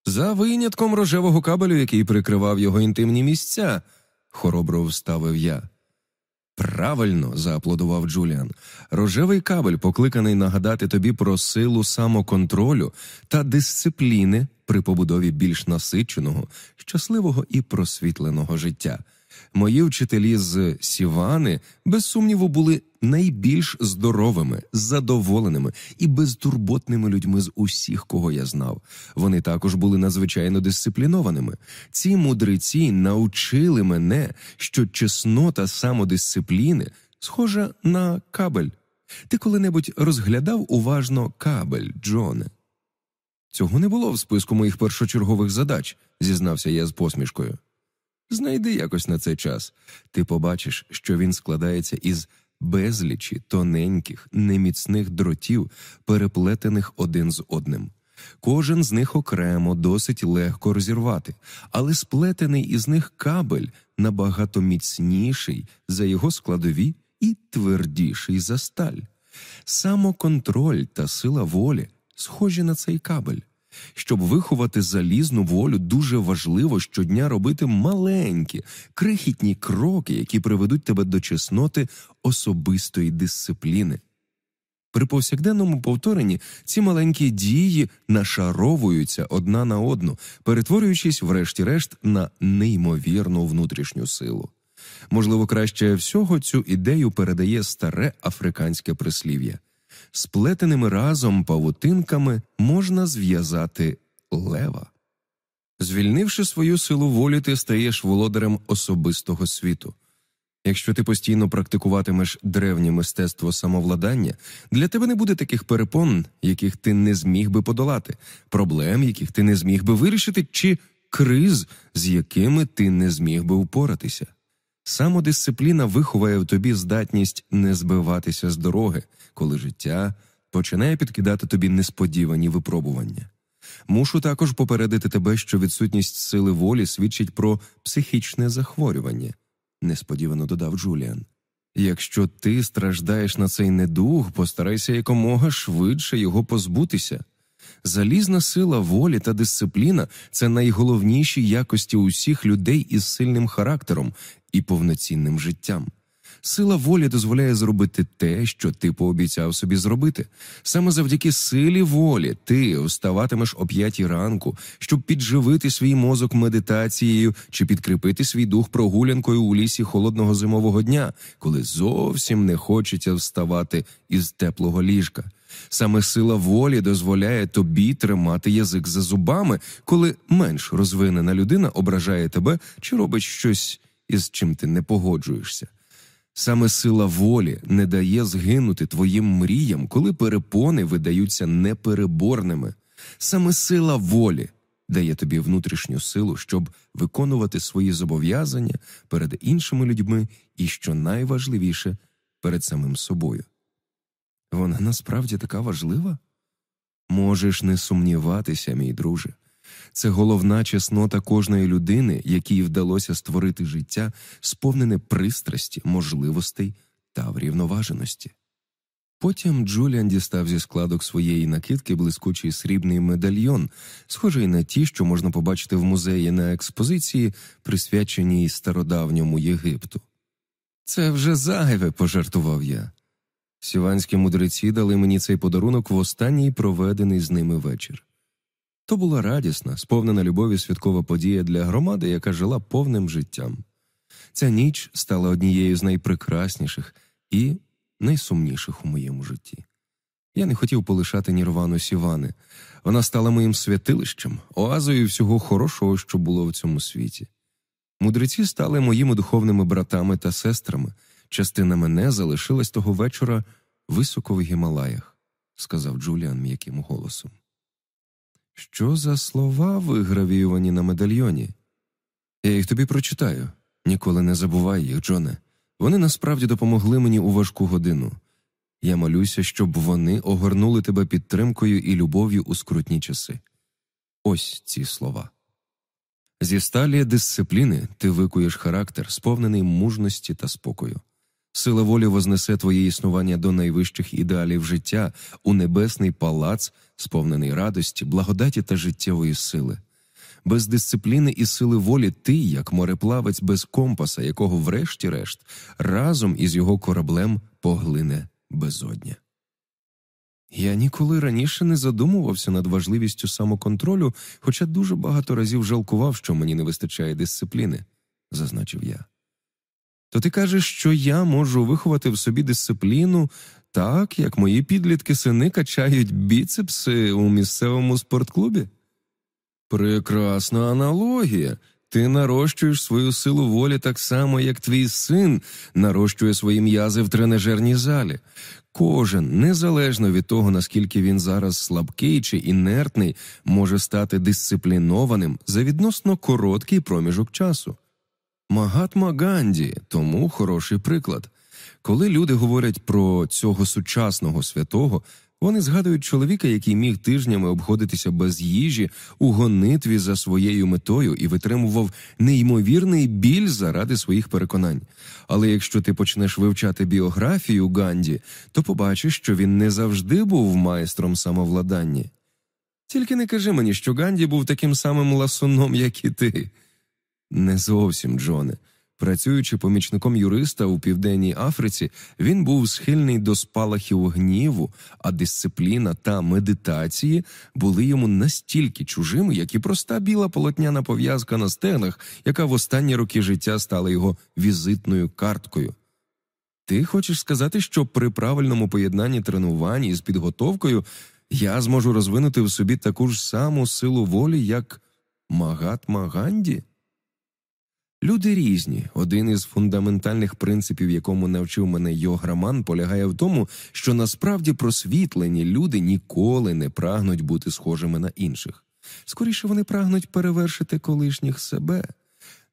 За винятком рожевого кабелю, який прикривав його інтимні місця, хоробро вставив я. Правильно, зааплодував Джуліан. Рожевий кабель покликаний нагадати тобі про силу самоконтролю та дисципліни при побудові більш насиченого, щасливого і просвітленого життя. Мої вчителі з Сівани, без сумніву, були найбільш здоровими, задоволеними і безтурботними людьми з усіх, кого я знав. Вони також були надзвичайно дисциплінованими. Ці мудреці навчили мене, що чеснота самодисципліни схожа на кабель. Ти коли-небудь розглядав уважно кабель, Джоне? Цього не було в списку моїх першочергових задач, зізнався я з посмішкою. Знайди якось на цей час. Ти побачиш, що він складається із безлічі тоненьких, неміцних дротів, переплетених один з одним. Кожен з них окремо досить легко розірвати, але сплетений із них кабель набагато міцніший за його складові і твердіший за сталь. Самоконтроль та сила волі схожі на цей кабель. Щоб виховати залізну волю, дуже важливо щодня робити маленькі, крихітні кроки, які приведуть тебе до чесноти особистої дисципліни. При повсякденному повторенні ці маленькі дії нашаровуються одна на одну, перетворюючись, врешті-решт, на неймовірну внутрішню силу. Можливо, краще всього цю ідею передає старе африканське прислів'я сплетеними разом павутинками можна зв'язати лева. Звільнивши свою силу волі, ти стаєш володарем особистого світу. Якщо ти постійно практикуватимеш древнє мистецтво самовладання, для тебе не буде таких перепон, яких ти не зміг би подолати, проблем, яких ти не зміг би вирішити, чи криз, з якими ти не зміг би упоратися. Самодисципліна виховає в тобі здатність не збиватися з дороги, коли життя починає підкидати тобі несподівані випробування. Мушу також попередити тебе, що відсутність сили волі свідчить про психічне захворювання, несподівано додав Джуліан. Якщо ти страждаєш на цей недуг, постарайся якомога швидше його позбутися. Залізна сила волі та дисципліна це найголовніші якості усіх людей із сильним характером і повноцінним життям. Сила волі дозволяє зробити те, що ти пообіцяв собі зробити. Саме завдяки силі волі ти вставатимеш о п'ятій ранку, щоб підживити свій мозок медитацією чи підкріпити свій дух прогулянкою у лісі холодного зимового дня, коли зовсім не хочеться вставати із теплого ліжка. Саме сила волі дозволяє тобі тримати язик за зубами, коли менш розвинена людина ображає тебе чи робить щось, із чим ти не погоджуєшся. Саме сила волі не дає згинути твоїм мріям, коли перепони видаються непереборними. Саме сила волі дає тобі внутрішню силу, щоб виконувати свої зобов'язання перед іншими людьми і, що найважливіше, перед самим собою. Вона насправді така важлива? Можеш не сумніватися, мій друже. Це головна чеснота кожної людини, якій вдалося створити життя, сповнене пристрасті, можливостей та врівноваженості. Потім Джуліан дістав зі складок своєї накидки блискучий срібний медальйон, схожий на ті, що можна побачити в музеї на експозиції, присвяченій стародавньому Єгипту. Це вже зайве, пожартував я. Сіванські мудреці дали мені цей подарунок в останній проведений з ними вечір. То була радісна, сповнена любові святкова подія для громади, яка жила повним життям. Ця ніч стала однією з найпрекрасніших і найсумніших у моєму житті. Я не хотів полишати Нірвану Сівани. Вона стала моїм святилищем, оазою всього хорошого, що було в цьому світі. Мудреці стали моїми духовними братами та сестрами. Частина мене залишилась того вечора високо в Гімалаях, сказав Джуліан м'яким голосом. Що за слова вигравіювані на медальйоні? Я їх тобі прочитаю. Ніколи не забувай їх, Джоне. Вони насправді допомогли мені у важку годину. Я молюся, щоб вони огорнули тебе підтримкою і любов'ю у скрутні часи. Ось ці слова. Зі сталі дисципліни ти викуєш характер, сповнений мужності та спокою. Сила волі вознесе твоє існування до найвищих ідеалів життя у небесний палац, сповнений радості, благодаті та життєвої сили. Без дисципліни і сили волі ти, як мореплавець без компаса, якого, врешті-решт, разом із його кораблем поглине безодня. Я ніколи раніше не задумувався над важливістю самоконтролю, хоча дуже багато разів жалкував, що мені не вистачає дисципліни, зазначив я. То ти кажеш, що я можу виховати в собі дисципліну так, як мої підлітки сини качають біцепси у місцевому спортклубі? Прекрасна аналогія. Ти нарощуєш свою силу волі так само, як твій син нарощує свої м'язи в тренажерній залі. Кожен, незалежно від того, наскільки він зараз слабкий чи інертний, може стати дисциплінованим за відносно короткий проміжок часу. Магатма Ганді тому хороший приклад. Коли люди говорять про цього сучасного святого, вони згадують чоловіка, який міг тижнями обходитися без їжі у гонитві за своєю метою і витримував неймовірний біль заради своїх переконань. Але якщо ти почнеш вивчати біографію Ганді, то побачиш, що він не завжди був майстром самовладання. Тільки не кажи мені, що Ганді був таким самим ласуном, як і ти. Не зовсім, Джоне. Працюючи помічником юриста у південній Африці, він був схильний до спалахів гніву, а дисципліна та медитації були йому настільки чужими, як і проста біла полотняна пов'язка на стегнах, яка в останні роки життя стала його візитною карткою. Ти хочеш сказати, що при правильному поєднанні тренувань із підготовкою я зможу розвинути в собі таку ж саму силу волі, як Магатма Ганді? Люди різні. Один із фундаментальних принципів, якому навчив мене Йограман, полягає в тому, що насправді просвітлені люди ніколи не прагнуть бути схожими на інших. Скоріше вони прагнуть перевершити колишніх себе.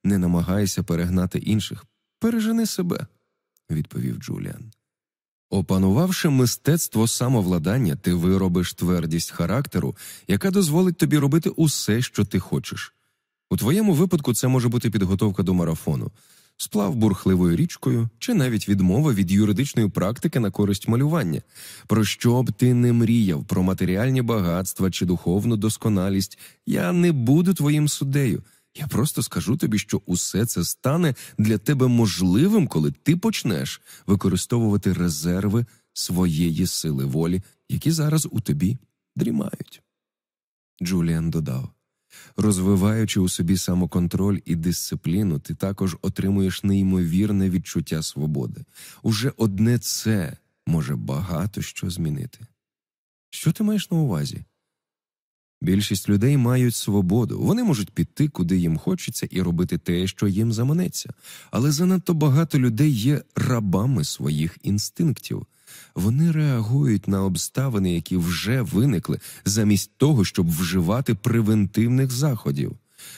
Не намагайся перегнати інших, пережени себе, відповів Джуліан. Опанувавши мистецтво самовладання, ти виробиш твердість характеру, яка дозволить тобі робити усе, що ти хочеш. У твоєму випадку це може бути підготовка до марафону, сплав бурхливою річкою чи навіть відмова від юридичної практики на користь малювання. Про що б ти не мріяв, про матеріальні багатства чи духовну досконалість, я не буду твоїм суддею. Я просто скажу тобі, що усе це стане для тебе можливим, коли ти почнеш використовувати резерви своєї сили волі, які зараз у тобі дрімають. Джуліан додав. Розвиваючи у собі самоконтроль і дисципліну, ти також отримуєш неймовірне відчуття свободи. Уже одне це може багато що змінити. Що ти маєш на увазі? Більшість людей мають свободу, вони можуть піти, куди їм хочеться, і робити те, що їм заманеться, але занадто багато людей є рабами своїх інстинктів. Вони реагують на обставини, які вже виникли, замість того, щоб вживати превентивних заходів.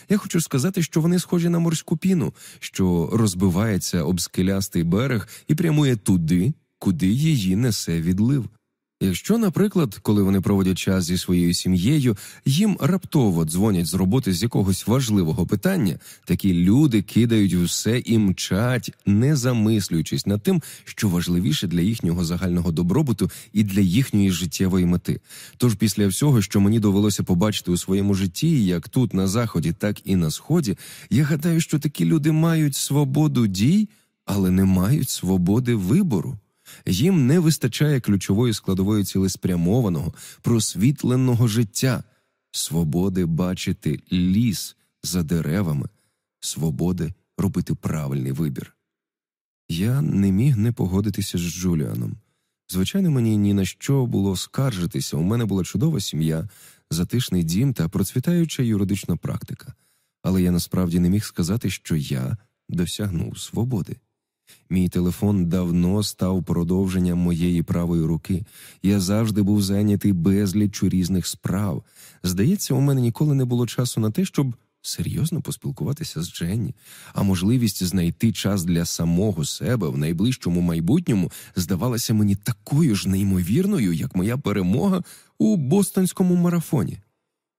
Я хочу сказати, що вони схожі на морську піну, що розбивається об скелястий берег і прямує туди, куди її несе відлив. Якщо, наприклад, коли вони проводять час зі своєю сім'єю, їм раптово дзвонять з роботи з якогось важливого питання, такі люди кидають усе і мчать, не замислюючись над тим, що важливіше для їхнього загального добробуту і для їхньої життєвої мети. Тож після всього, що мені довелося побачити у своєму житті, як тут на заході, так і на сході, я гадаю, що такі люди мають свободу дій, але не мають свободи вибору. Їм не вистачає ключової складової цілеспрямованого, просвітленого життя, свободи бачити ліс за деревами, свободи робити правильний вибір. Я не міг не погодитися з Джуліаном. Звичайно, мені ні на що було скаржитися. У мене була чудова сім'я, затишний дім та процвітаюча юридична практика, але я насправді не міг сказати, що я досягнув свободи. Мій телефон давно став продовженням моєї правої руки. Я завжди був зайнятий безліччю різних справ. Здається, у мене ніколи не було часу на те, щоб серйозно поспілкуватися з Дженні, а можливість знайти час для самого себе в найближчому майбутньому здавалася мені такою ж неймовірною, як моя перемога у бостонському марафоні.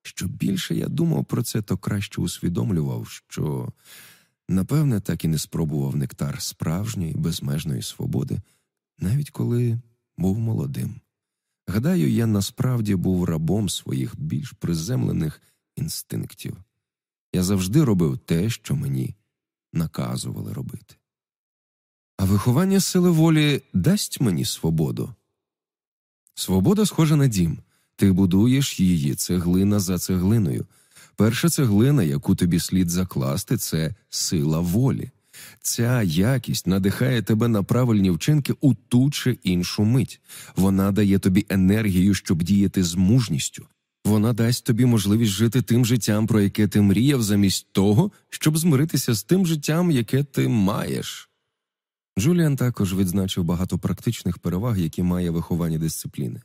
Що більше я думав про це, то краще усвідомлював, що. Напевне, так і не спробував нектар справжньої, безмежної свободи, навіть коли був молодим. Гадаю, я насправді був рабом своїх більш приземлених інстинктів. Я завжди робив те, що мені наказували робити. А виховання сили волі дасть мені свободу. Свобода схожа на дім. Ти будуєш її цеглина за цеглиною. Перша цеглина, яку тобі слід закласти, це сила волі. Ця якість надихає тебе на правильні вчинки у ту чи іншу мить. Вона дає тобі енергію, щоб діяти з мужністю. Вона дасть тобі можливість жити тим життям, про яке ти мріяв, замість того, щоб змиритися з тим життям, яке ти маєш. Джуліан також відзначив багато практичних переваг, які має виховання дисципліни.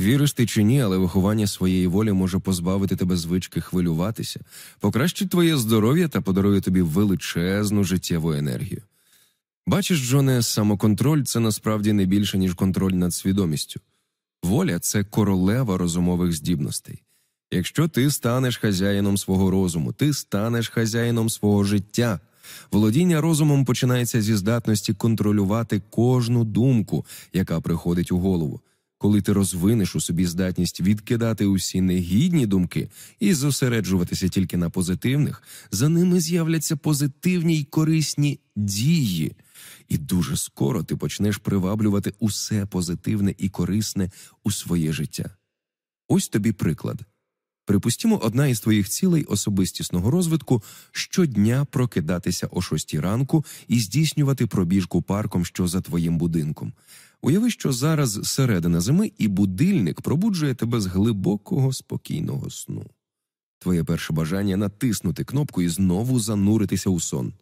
Віриш ти чи ні, але виховання своєї волі може позбавити тебе звички хвилюватися, покращить твоє здоров'я та подарує тобі величезну життєву енергію. Бачиш, Джоне, самоконтроль це насправді не більше, ніж контроль над свідомістю. Воля це королева розумових здібностей. Якщо ти станеш хазяїном свого розуму, ти станеш хазяїном свого життя. Володіння розумом починається зі здатності контролювати кожну думку, яка приходить у голову. Коли ти розвинеш у собі здатність відкидати усі негідні думки і зосереджуватися тільки на позитивних, за ними з'являться позитивні й корисні дії. І дуже скоро ти почнеш приваблювати усе позитивне і корисне у своє життя. Ось тобі приклад. Припустімо, одна із твоїх цілей особистісного розвитку щодня прокидатися о шостій ранку і здійснювати пробіжку парком, що за твоїм будинком. Уяви, що зараз середина зими, і будильник пробуджує тебе з глибокого спокійного сну. Твоє перше бажання натиснути кнопку і знову зануритися у сон.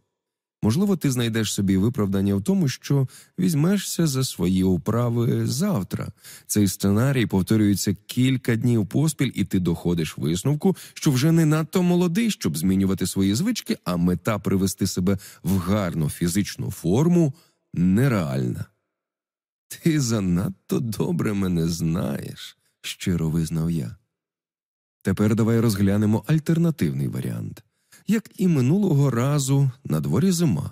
Можливо, ти знайдеш собі виправдання в тому, що візьмешся за свої управи завтра. Цей сценарій повторюється кілька днів поспіль, і ти доходиш висновку, що вже не надто молодий, щоб змінювати свої звички, а мета привести себе в гарну фізичну форму нереальна. Ти занадто добре мене знаєш, щиро визнав я. Тепер давай розглянемо альтернативний варіант. Як і минулого разу на дворі зима.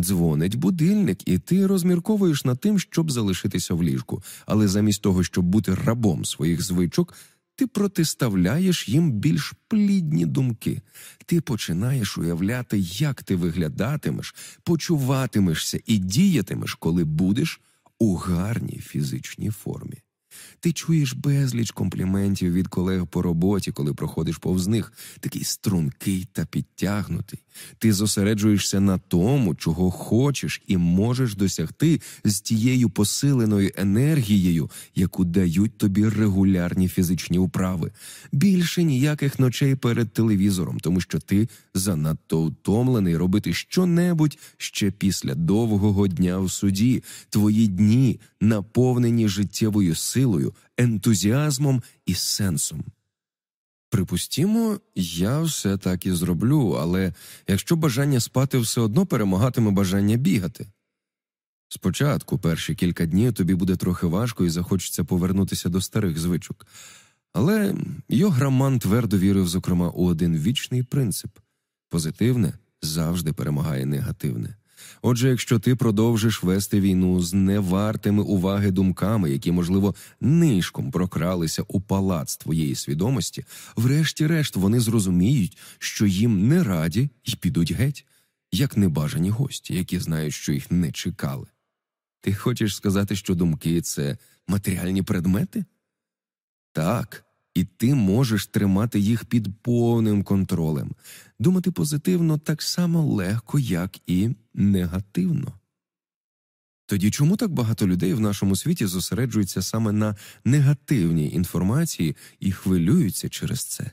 Дзвонить будильник, і ти розмірковуєш над тим, щоб залишитися в ліжку, але замість того, щоб бути рабом своїх звичок, ти протиставляєш їм більш плідні думки. Ти починаєш уявляти, як ти виглядатимеш, почуватимешся і діятимеш, коли будеш у гарній фізичній формі. Ти чуєш безліч компліментів від колег по роботі, коли проходиш повз них, такий стрункий та підтягнутий. Ти зосереджуєшся на тому, чого хочеш і можеш досягти з тією посиленою енергією, яку дають тобі регулярні фізичні вправи. Більше ніяких ночей перед телевізором, тому що ти занадто утомлений робити щонебудь ще після довгого дня в суді. Твої дні наповнені життєвою силою, ентузіазмом і сенсом. Припустімо, я все так і зроблю, але якщо бажання спати все одно перемагатиме бажання бігати. Спочатку, перші кілька днів, тобі буде трохи важко і захочеться повернутися до старих звичок. Але Йограман твердо вірив, зокрема, у один вічний принцип позитивне завжди перемагає негативне. Отже, якщо ти продовжиш вести війну з невартими уваги думками, які, можливо, нишком прокралися у палац твоєї свідомості, врешті-решт вони зрозуміють, що їм не раді і підуть геть, як небажані гості, які знають, що їх не чекали. Ти хочеш сказати, що думки це матеріальні предмети? Так, і ти можеш тримати їх під повним контролем, думати позитивно так само легко, як і негативно. Тоді чому так багато людей в нашому світі зосереджуються саме на негативній інформації і хвилюються через це?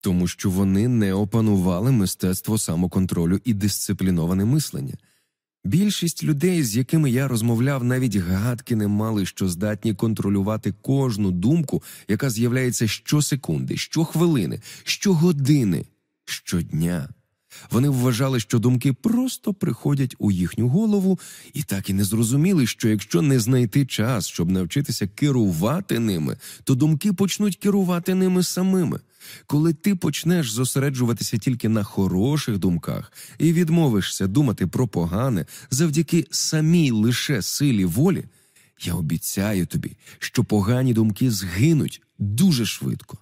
Тому що вони не опанували мистецтво самоконтролю і дисципліноване мислення. Більшість людей, з якими я розмовляв, навіть гадки не мали, що здатні контролювати кожну думку, яка з'являється щосекунди, щохвилини, щогодини, щодня. Вони вважали, що думки просто приходять у їхню голову, і так і не зрозуміли, що якщо не знайти час, щоб навчитися керувати ними, то думки почнуть керувати ними самими. Коли ти почнеш зосереджуватися тільки на хороших думках і відмовишся думати про погане завдяки самій лише силі волі, я обіцяю тобі, що погані думки згинуть дуже швидко.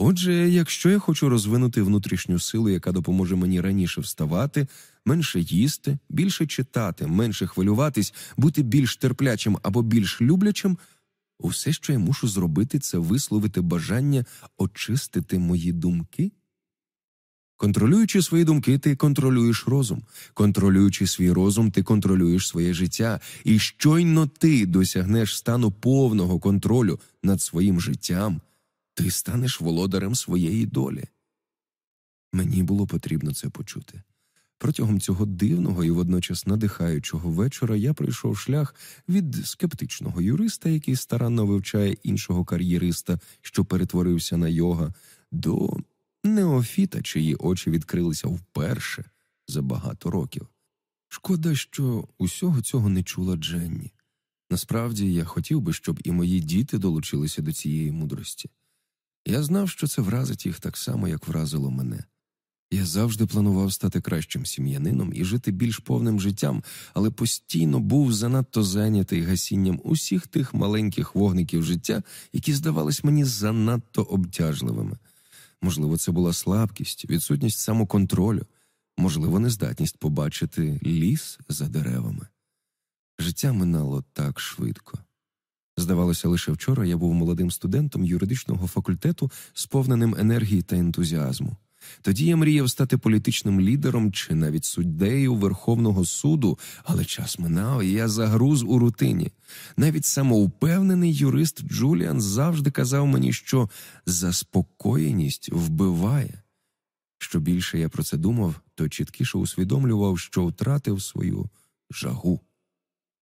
Отже, якщо я хочу розвинути внутрішню силу, яка допоможе мені раніше вставати, менше їсти, більше читати, менше хвилюватись, бути більш терплячим або більш люблячим, усе, що я мушу зробити, це висловити бажання очистити мої думки. Контролюючи свої думки, ти контролюєш розум. Контролюючи свій розум, ти контролюєш своє життя. І щойно ти досягнеш стану повного контролю над своїм життям ти станеш володарем своєї долі. Мені було потрібно це почути. Протягом цього дивного і водночас надихаючого вечора я пройшов шлях від скептичного юриста, який старанно вивчає іншого кар'єриста, що перетворився на йога, до неофіта, чиї очі відкрилися вперше за багато років. Шкода, що усього цього не чула Дженні. Насправді я хотів би, щоб і мої діти долучилися до цієї мудрості. Я знав, що це вразить їх так само, як вразило мене. Я завжди планував стати кращим сім'янином і жити більш повним життям, але постійно був занадто зайнятий гасінням усіх тих маленьких вогників життя, які здавались мені занадто обтяжливими. Можливо, це була слабкість, відсутність самоконтролю, можливо, нездатність побачити ліс за деревами. Життя минало так швидко. Здавалося, лише вчора я був молодим студентом юридичного факультету, сповненим енергії та ентузіазму. Тоді я мріяв стати політичним лідером чи навіть суддею Верховного суду, але час минав, і я загруз у рутині. Навіть самоупевнений юрист Джуліан завжди казав мені, що заспокоєність вбиває. Що більше я про це думав, то чіткіше усвідомлював, що втратив свою жагу.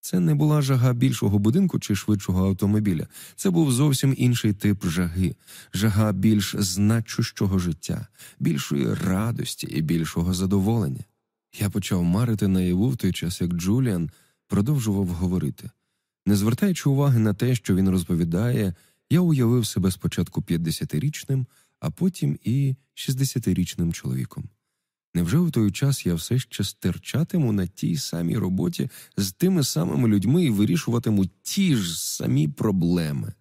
Це не була жага більшого будинку чи швидшого автомобіля. Це був зовсім інший тип жаги, жага більш значущого життя, більшої радості і більшого задоволення. Я почав марити наяву в той час, як Джуліан продовжував говорити. Не звертаючи уваги на те, що він розповідає, я уявив себе спочатку 50-річним, а потім і 60-річним чоловіком. Невже в той час я все ще стерчатиму на тій самій роботі з тими самими людьми і вирішуватиму ті ж самі проблеми?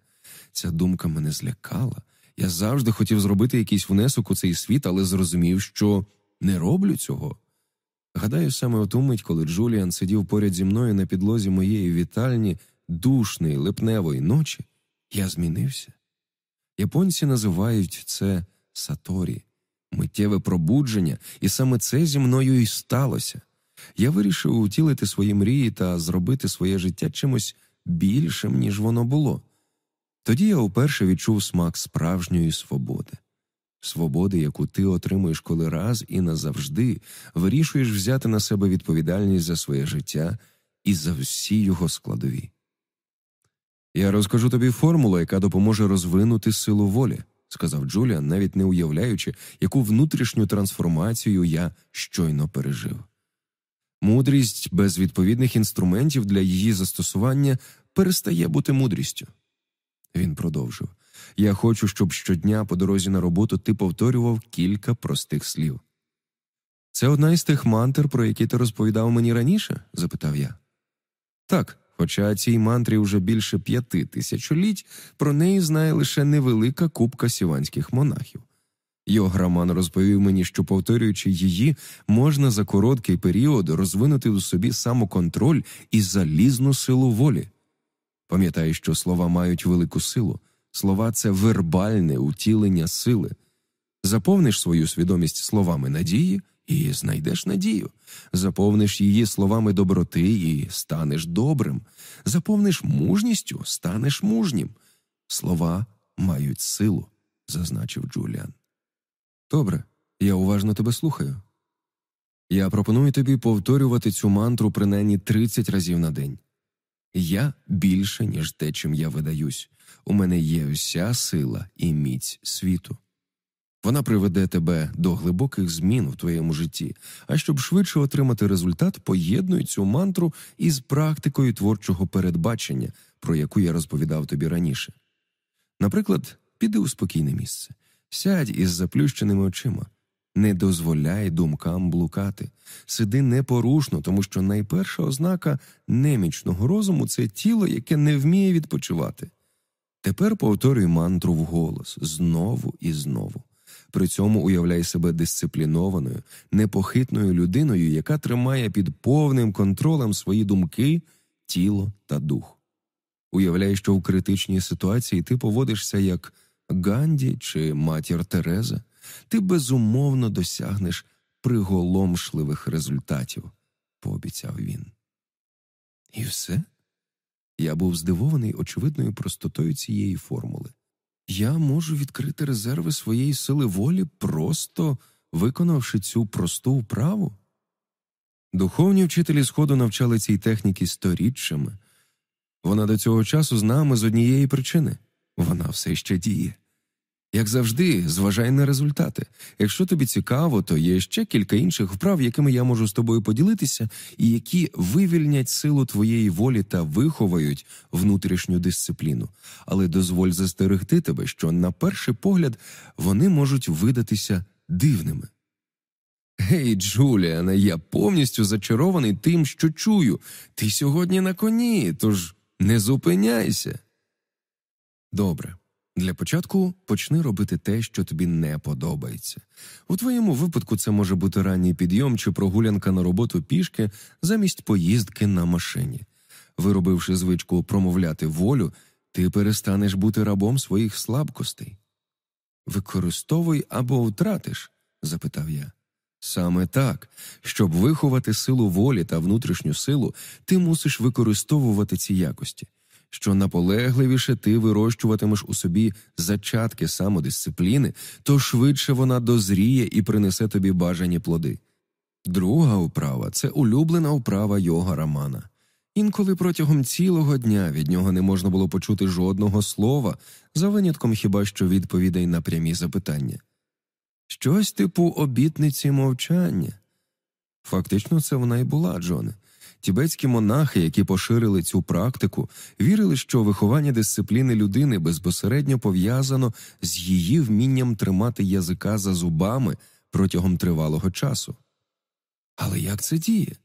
Ця думка мене злякала. Я завжди хотів зробити якийсь внесок у цей світ, але зрозумів, що не роблю цього. Гадаю, саме у ту мить, коли Джуліан сидів поряд зі мною на підлозі моєї вітальні душної липневої ночі, я змінився. Японці називають це Саторі миттєве пробудження, і саме це зі мною і сталося. Я вирішив утілити свої мрії та зробити своє життя чимось більшим, ніж воно було. Тоді я вперше відчув смак справжньої свободи, свободи, яку ти отримуєш, коли раз і назавжди вирішуєш взяти на себе відповідальність за своє життя і за всі його складові. Я розкажу тобі формулу, яка допоможе розвинути силу волі сказав Джуліан, навіть не уявляючи, яку внутрішню трансформацію я щойно пережив. Мудрість без відповідних інструментів для її застосування перестає бути мудрістю. Він продовжив Я хочу, щоб щодня по дорозі на роботу ти повторював кілька простих слів. Це одна із тих мантр, про які ти розповідав мені раніше? запитав я. Так, хоча цій мантрі вже більше п'яти тисячоліть, про неї знає лише невелика купка сіванських монахів. Йограман розповів мені, що, повторюючи її, можна за короткий період розвинути у собі самоконтроль і залізну силу волі. Пам'ятай, що слова мають велику силу, слова це вербальне утілення сили. Заповниш свою свідомість словами надії і знайдеш надію, заповниш її словами доброти і станеш добрим, заповниш мужністю, станеш мужнім. Слова мають силу, зазначив Джуліан. Добре, я уважно тебе слухаю. Я пропоную тобі повторювати цю мантру принаймні 30 разів на день. Я більше, ніж те, чим я видаюсь. У мене є вся сила і міць світу. Вона приведе тебе до глибоких змін в твоєму житті, а щоб швидше отримати результат, поєднуй цю мантру із практикою творчого передбачення, про яку я розповідав тобі раніше. Наприклад, піди у спокійне місце, сядь із заплющеними очима, не дозволяй думкам блукати, сиди непорушно, тому що найперша ознака немічного розуму це тіло, яке не вміє відпочивати. Тепер повторюй мантру вголос знову і знову. При цьому уявляй себе дисциплінованою, непохитною людиною, яка тримає під повним контролем свої думки, тіло та дух. Уявляй, що в критичній ситуації ти поводишся як Ганді чи матір Тереза, ти безумовно досягнеш приголомшливих результатів, пообіцяв він. І все? Я був здивований очевидною простотою цієї формули. Я можу відкрити резерви своєї сили волі, просто виконавши цю просту вправу. Духовні вчителі Сходу навчали цій техніці сторіччями. Вона до цього часу з нами з однієї причини вона все ще діє. Як завжди, зважай на результати. Якщо тобі цікаво, то є ще кілька інших вправ, якими я можу з тобою поділитися, і які вивільнять силу твоєї волі та виховають внутрішню дисципліну. Але дозволь застерегти тебе, що на перший погляд вони можуть видатися дивними. Гей, Джуліане, я повністю зачарований тим, що чую. Ти сьогодні на коні, тож не зупиняйся. Добре. Для початку почни робити те, що тобі не подобається. У твоєму випадку це може бути ранній підйом чи прогулянка на роботу пішки замість поїздки на машині. Виробивши звичку промовляти волю, ти перестанеш бути рабом своїх слабкостей. Використовуй або втратиш? запитав я. Саме так, щоб виховати силу волі та внутрішню силу, ти мусиш використовувати ці якості що наполегливіше ти вирощуватимеш у собі зачатки самодисципліни, то швидше вона дозріє і принесе тобі бажані плоди. Друга вправа це улюблена вправа йога Рамана. Інколи протягом цілого дня від нього не можна було почути жодного слова, за винятком хіба що відповідей на прямі запитання. Щось типу обітниці мовчання. Фактично, це вона й була, Джоне. Тібетські монахи, які поширили цю практику, вірили, що виховання дисципліни людини безпосередньо пов'язано з її вмінням тримати язика за зубами протягом тривалого часу. Але як це діє?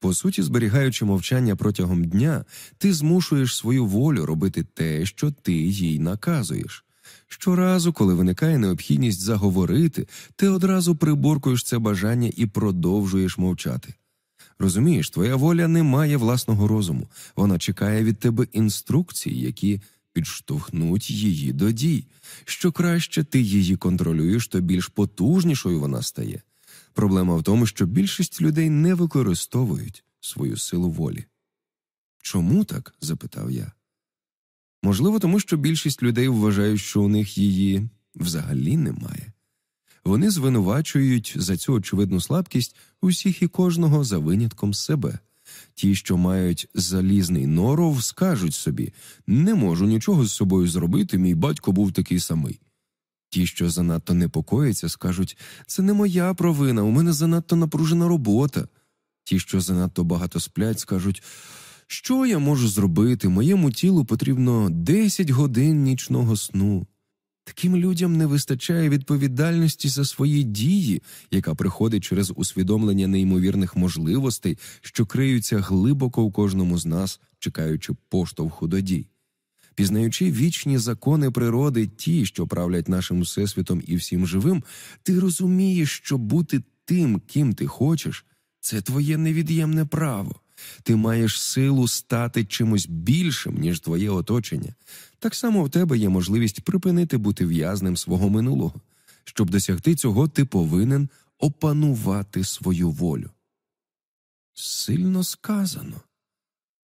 По суті, зберігаючи мовчання протягом дня, ти змушуєш свою волю робити те, що ти їй наказуєш. Щоразу, коли виникає необхідність заговорити, ти одразу приборкуєш це бажання і продовжуєш мовчати. Розумієш, твоя воля не має власного розуму, вона чекає від тебе інструкцій, які підштовхнуть її до дій. Що краще ти її контролюєш, то більш потужнішою вона стає. Проблема в тому, що більшість людей не використовують свою силу волі. Чому так? запитав я. Можливо, тому що більшість людей вважають, що у них її взагалі немає. Вони звинувачують за цю очевидну слабкість усіх і кожного за винятком себе. Ті, що мають залізний норов, скажуть собі не можу нічого з собою зробити, мій батько був такий самий. Ті, що занадто непокоїться, скажуть це не моя провина, у мене занадто напружена робота. Ті, що занадто багато сплять, скажуть, що я можу зробити? Моєму тілу потрібно 10 годин нічного сну. Таким людям не вистачає відповідальності за свої дії, яка приходить через усвідомлення неймовірних можливостей, що криються глибоко у кожному з нас, чекаючи поштовху до дій. Пізнаючи вічні закони природи, ті, що правлять нашим всесвітом і всім живим, ти розумієш, що бути тим, ким ти хочеш, це твоє невід'ємне право. Ти маєш силу стати чимось більшим, ніж твоє оточення. Так само в тебе є можливість припинити бути в'язнем свого минулого. Щоб досягти цього, ти повинен опанувати свою волю. Сильно сказано.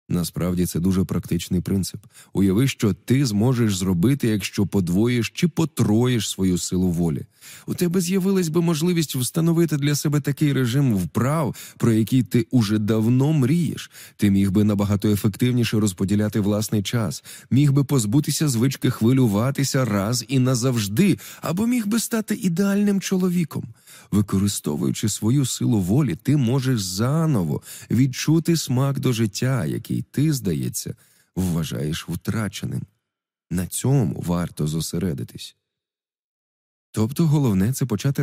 Насправді це дуже практичний принцип. Уяви, що ти зможеш зробити, якщо подвоїш чи потроїш свою силу волі. У тебе з'явилась би можливість встановити для себе такий режим вправ, про який ти уже давно мрієш. Ти міг би набагато ефективніше розподіляти власний час, міг би позбутися звички хвилюватися раз і назавжди, або міг би стати ідеальним чоловіком. Використовуючи свою силу волі, ти можеш заново відчути смак до життя, який ти, здається, вважаєш втраченим. На цьому варто зосередитись. Тобто головне це почати регулювати